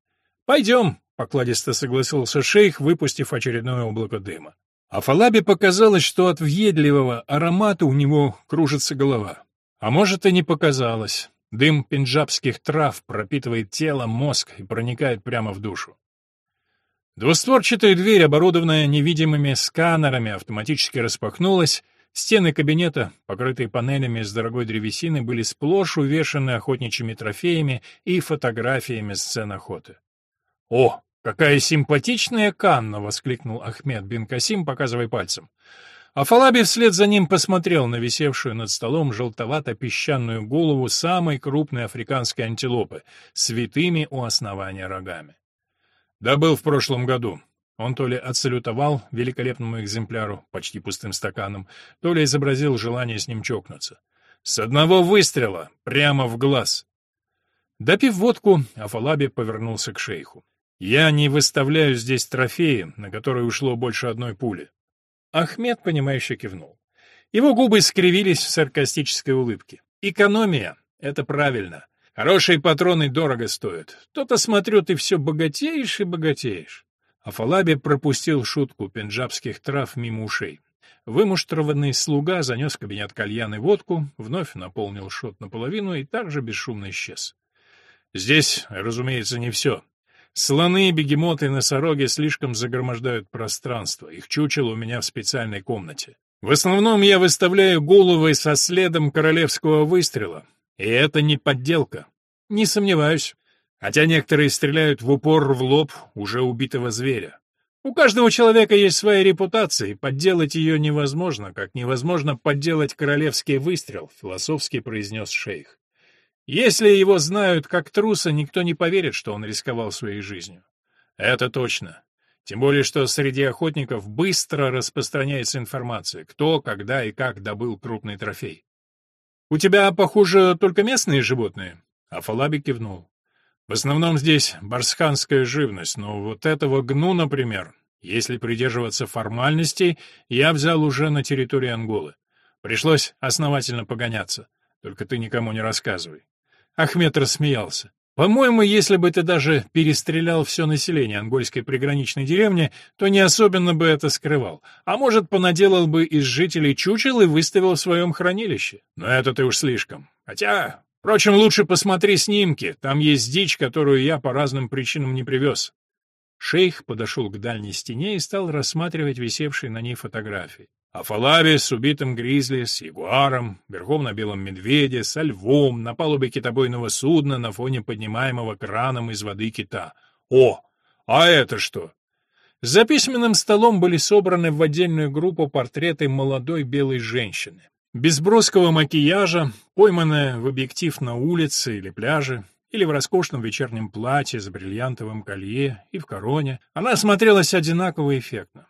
«Пойдем», — покладисто согласился шейх, выпустив очередное облако дыма. Афалабе показалось, что от въедливого аромата у него кружится голова. А может, и не показалось. Дым пенджабских трав пропитывает тело, мозг и проникает прямо в душу. Двустворчатая дверь, оборудованная невидимыми сканерами, автоматически распахнулась, Стены кабинета, покрытые панелями из дорогой древесины, были сплошь увешаны охотничьими трофеями и фотографиями сцен охоты. «О, какая симпатичная Канна!» — воскликнул Ахмед бин Касим, показывая пальцем. Афалаби вслед за ним посмотрел на висевшую над столом желтовато-песчаную голову самой крупной африканской антилопы с витыми у основания рогами. «Да был в прошлом году. Он то ли отсалютовал великолепному экземпляру, почти пустым стаканом, то ли изобразил желание с ним чокнуться. С одного выстрела, прямо в глаз. Допив водку, Афалаби повернулся к шейху. «Я не выставляю здесь трофеи, на которые ушло больше одной пули». Ахмед, понимающе кивнул. Его губы скривились в саркастической улыбке. «Экономия — это правильно. Хорошие патроны дорого стоят. То-то, смотрю, ты все богатеешь и богатеешь». Афалаби пропустил шутку пенджабских трав мимо ушей. Вымуштрованный слуга занес в кабинет кальян и водку, вновь наполнил шот наполовину и также бесшумно исчез. Здесь, разумеется, не все. Слоны, бегемоты и носороги слишком загромождают пространство. Их чучело у меня в специальной комнате. В основном я выставляю головы со следом королевского выстрела. И это не подделка. Не сомневаюсь. Хотя некоторые стреляют в упор в лоб уже убитого зверя. У каждого человека есть своя репутация, и подделать ее невозможно, как невозможно подделать королевский выстрел, философски произнес шейх. Если его знают как труса, никто не поверит, что он рисковал своей жизнью. Это точно. Тем более, что среди охотников быстро распространяется информация, кто, когда и как добыл крупный трофей. «У тебя, похоже, только местные животные?» Афалаби кивнул. В основном здесь барсханская живность, но вот этого гну, например, если придерживаться формальностей, я взял уже на территории Анголы. Пришлось основательно погоняться. Только ты никому не рассказывай. Ахмед рассмеялся. По-моему, если бы ты даже перестрелял все население ангольской приграничной деревни, то не особенно бы это скрывал. А может, понаделал бы из жителей чучел и выставил в своем хранилище. Но это ты уж слишком. Хотя Впрочем, лучше посмотри снимки, там есть дичь, которую я по разным причинам не привез. Шейх подошел к дальней стене и стал рассматривать висевшие на ней фотографии. Афалаби с убитым гризли, с ягуаром, верхом на белом медведе, со львом, на палубе китобойного судна на фоне поднимаемого краном из воды кита. О, а это что? За письменным столом были собраны в отдельную группу портреты молодой белой женщины. Без броского макияжа, пойманная в объектив на улице или пляже, или в роскошном вечернем платье с бриллиантовым колье и в короне, она смотрелась одинаково эффектно.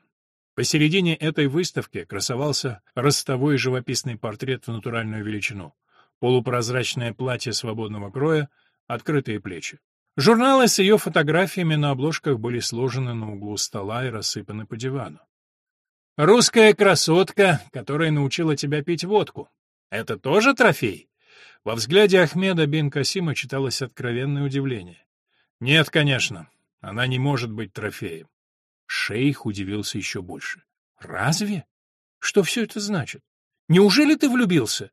Посередине этой выставки красовался ростовой живописный портрет в натуральную величину. Полупрозрачное платье свободного кроя, открытые плечи. Журналы с ее фотографиями на обложках были сложены на углу стола и рассыпаны по дивану. Русская красотка, которая научила тебя пить водку. Это тоже трофей? Во взгляде Ахмеда бин Касима читалось откровенное удивление. Нет, конечно, она не может быть трофеем. Шейх удивился еще больше. Разве? Что все это значит? Неужели ты влюбился?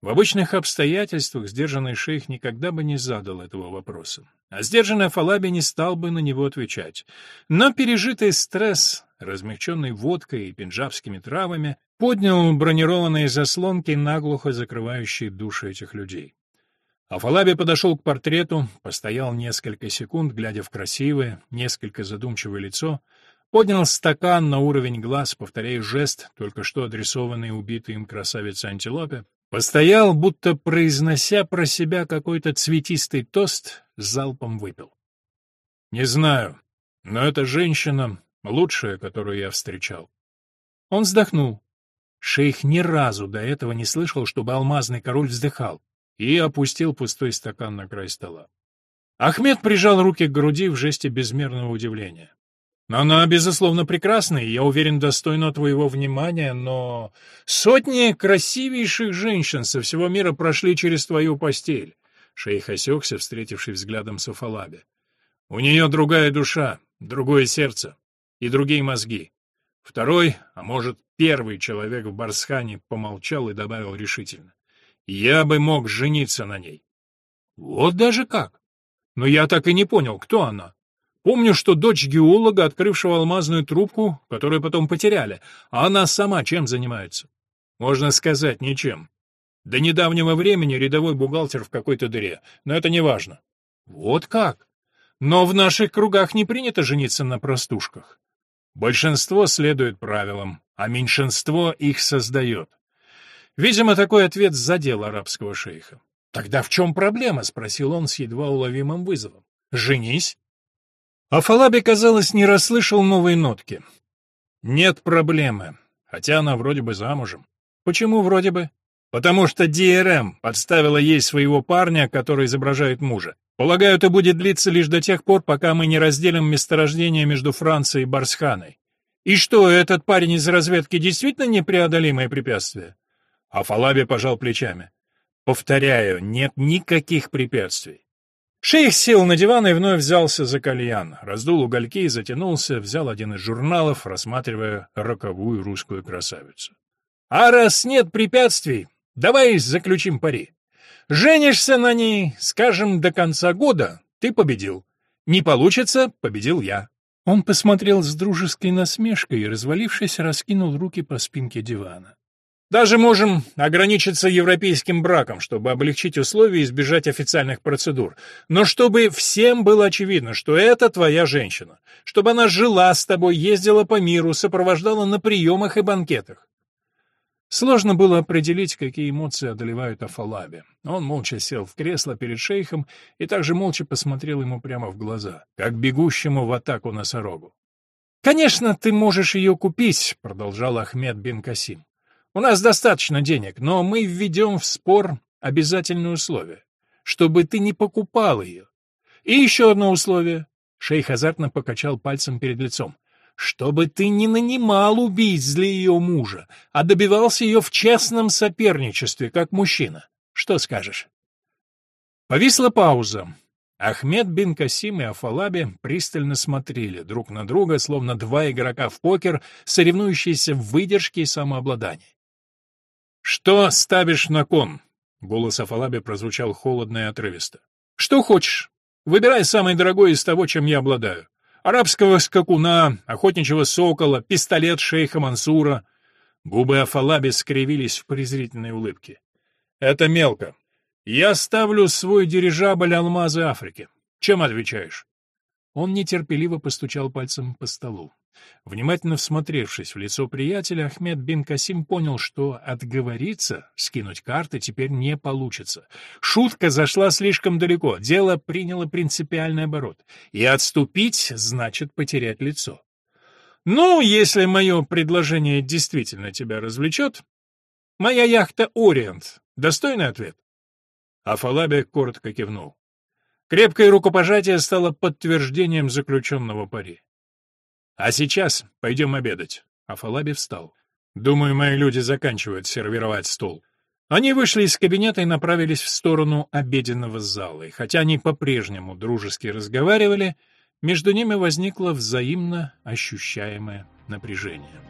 В обычных обстоятельствах сдержанный шейх никогда бы не задал этого вопроса, а сдержанный Фалаби не стал бы на него отвечать. Но пережитый стресс, размягченный водкой и пенджабскими травами, поднял бронированные заслонки, наглухо закрывающие души этих людей. Афалаби подошел к портрету, постоял несколько секунд, глядя в красивое, несколько задумчивое лицо, поднял стакан на уровень глаз, повторяя жест, только что адресованный убитой им красавице антилопе, Постоял, будто произнося про себя какой-то цветистый тост, залпом выпил. Не знаю, но эта женщина лучшая, которую я встречал. Он вздохнул. Шейх ни разу до этого не слышал, чтобы алмазный король вздыхал, и опустил пустой стакан на край стола. Ахмед прижал руки к груди в жесте безмерного удивления. Она, безусловно, прекрасна, и, я уверен, достойна твоего внимания, но сотни красивейших женщин со всего мира прошли через твою постель. Шейх осекся, встретивший взглядом Софалаби. У нее другая душа, другое сердце и другие мозги. Второй, а может, первый человек в Барсхане помолчал и добавил решительно. Я бы мог жениться на ней. Вот даже как. Но я так и не понял, кто она. Помню, что дочь геолога, открывшего алмазную трубку, которую потом потеряли, а она сама чем занимается? Можно сказать, ничем. До недавнего времени рядовой бухгалтер в какой-то дыре, но это не важно. Вот как? Но в наших кругах не принято жениться на простушках. Большинство следует правилам, а меньшинство их создает. Видимо, такой ответ задел арабского шейха. «Тогда в чем проблема?» — спросил он с едва уловимым вызовом. «Женись». А Фалаби, казалось, не расслышал новые нотки. «Нет проблемы, хотя она вроде бы замужем». «Почему вроде бы?» «Потому что ДРМ подставила ей своего парня, который изображает мужа. Полагаю, это будет длиться лишь до тех пор, пока мы не разделим месторождение между Францией и Барсханой. И что, этот парень из разведки действительно непреодолимое препятствие? А Фалаби пожал плечами. Повторяю, нет никаких препятствий. Шейх сел на диван и вновь взялся за кальян, раздул угольки и затянулся, взял один из журналов, рассматривая роковую русскую красавицу. «А раз нет препятствий, давай заключим пари. Женишься на ней, скажем, до конца года, ты победил. Не получится, победил я». Он посмотрел с дружеской насмешкой и, развалившись, раскинул руки по спинке дивана. Даже можем ограничиться европейским браком, чтобы облегчить условия и избежать официальных процедур. Но чтобы всем было очевидно, что это твоя женщина. Чтобы она жила с тобой, ездила по миру, сопровождала на приемах и банкетах. Сложно было определить, какие эмоции одолевают Афалаби. Он молча сел в кресло перед шейхом и также молча посмотрел ему прямо в глаза, как бегущему в атаку носорогу. «Конечно, ты можешь ее купить», — продолжал Ахмед бин Касим. У нас достаточно денег, но мы введем в спор обязательное условие, чтобы ты не покупал ее. И еще одно условие. Шейх азартно покачал пальцем перед лицом. Чтобы ты не нанимал убийц для ее мужа, а добивался ее в честном соперничестве, как мужчина. Что скажешь? Повисла пауза. Ахмед бин Касим и Афалаби пристально смотрели друг на друга, словно два игрока в покер, соревнующиеся в выдержке и самообладании. «Что ставишь на кон?» — голос Афалаби прозвучал холодно и отрывисто. «Что хочешь. Выбирай самое дорогое из того, чем я обладаю. Арабского скакуна, охотничьего сокола, пистолет шейха Мансура». Губы Афалаби скривились в презрительной улыбке. «Это мелко. Я ставлю свой дирижабль «Алмазы Африки». Чем отвечаешь?» Он нетерпеливо постучал пальцем по столу. Внимательно всмотревшись в лицо приятеля, Ахмед бин Касим понял, что отговориться, скинуть карты теперь не получится. Шутка зашла слишком далеко, дело приняло принципиальный оборот. И отступить значит потерять лицо. «Ну, если мое предложение действительно тебя развлечет...» «Моя яхта «Ориент». Достойный ответ?» Афалаби коротко кивнул. Крепкое рукопожатие стало подтверждением заключенного пари. А сейчас пойдем обедать. Афалаби встал. Думаю, мои люди заканчивают сервировать стол. Они вышли из кабинета и направились в сторону обеденного зала, и хотя они по-прежнему дружески разговаривали, между ними возникло взаимно ощущаемое напряжение.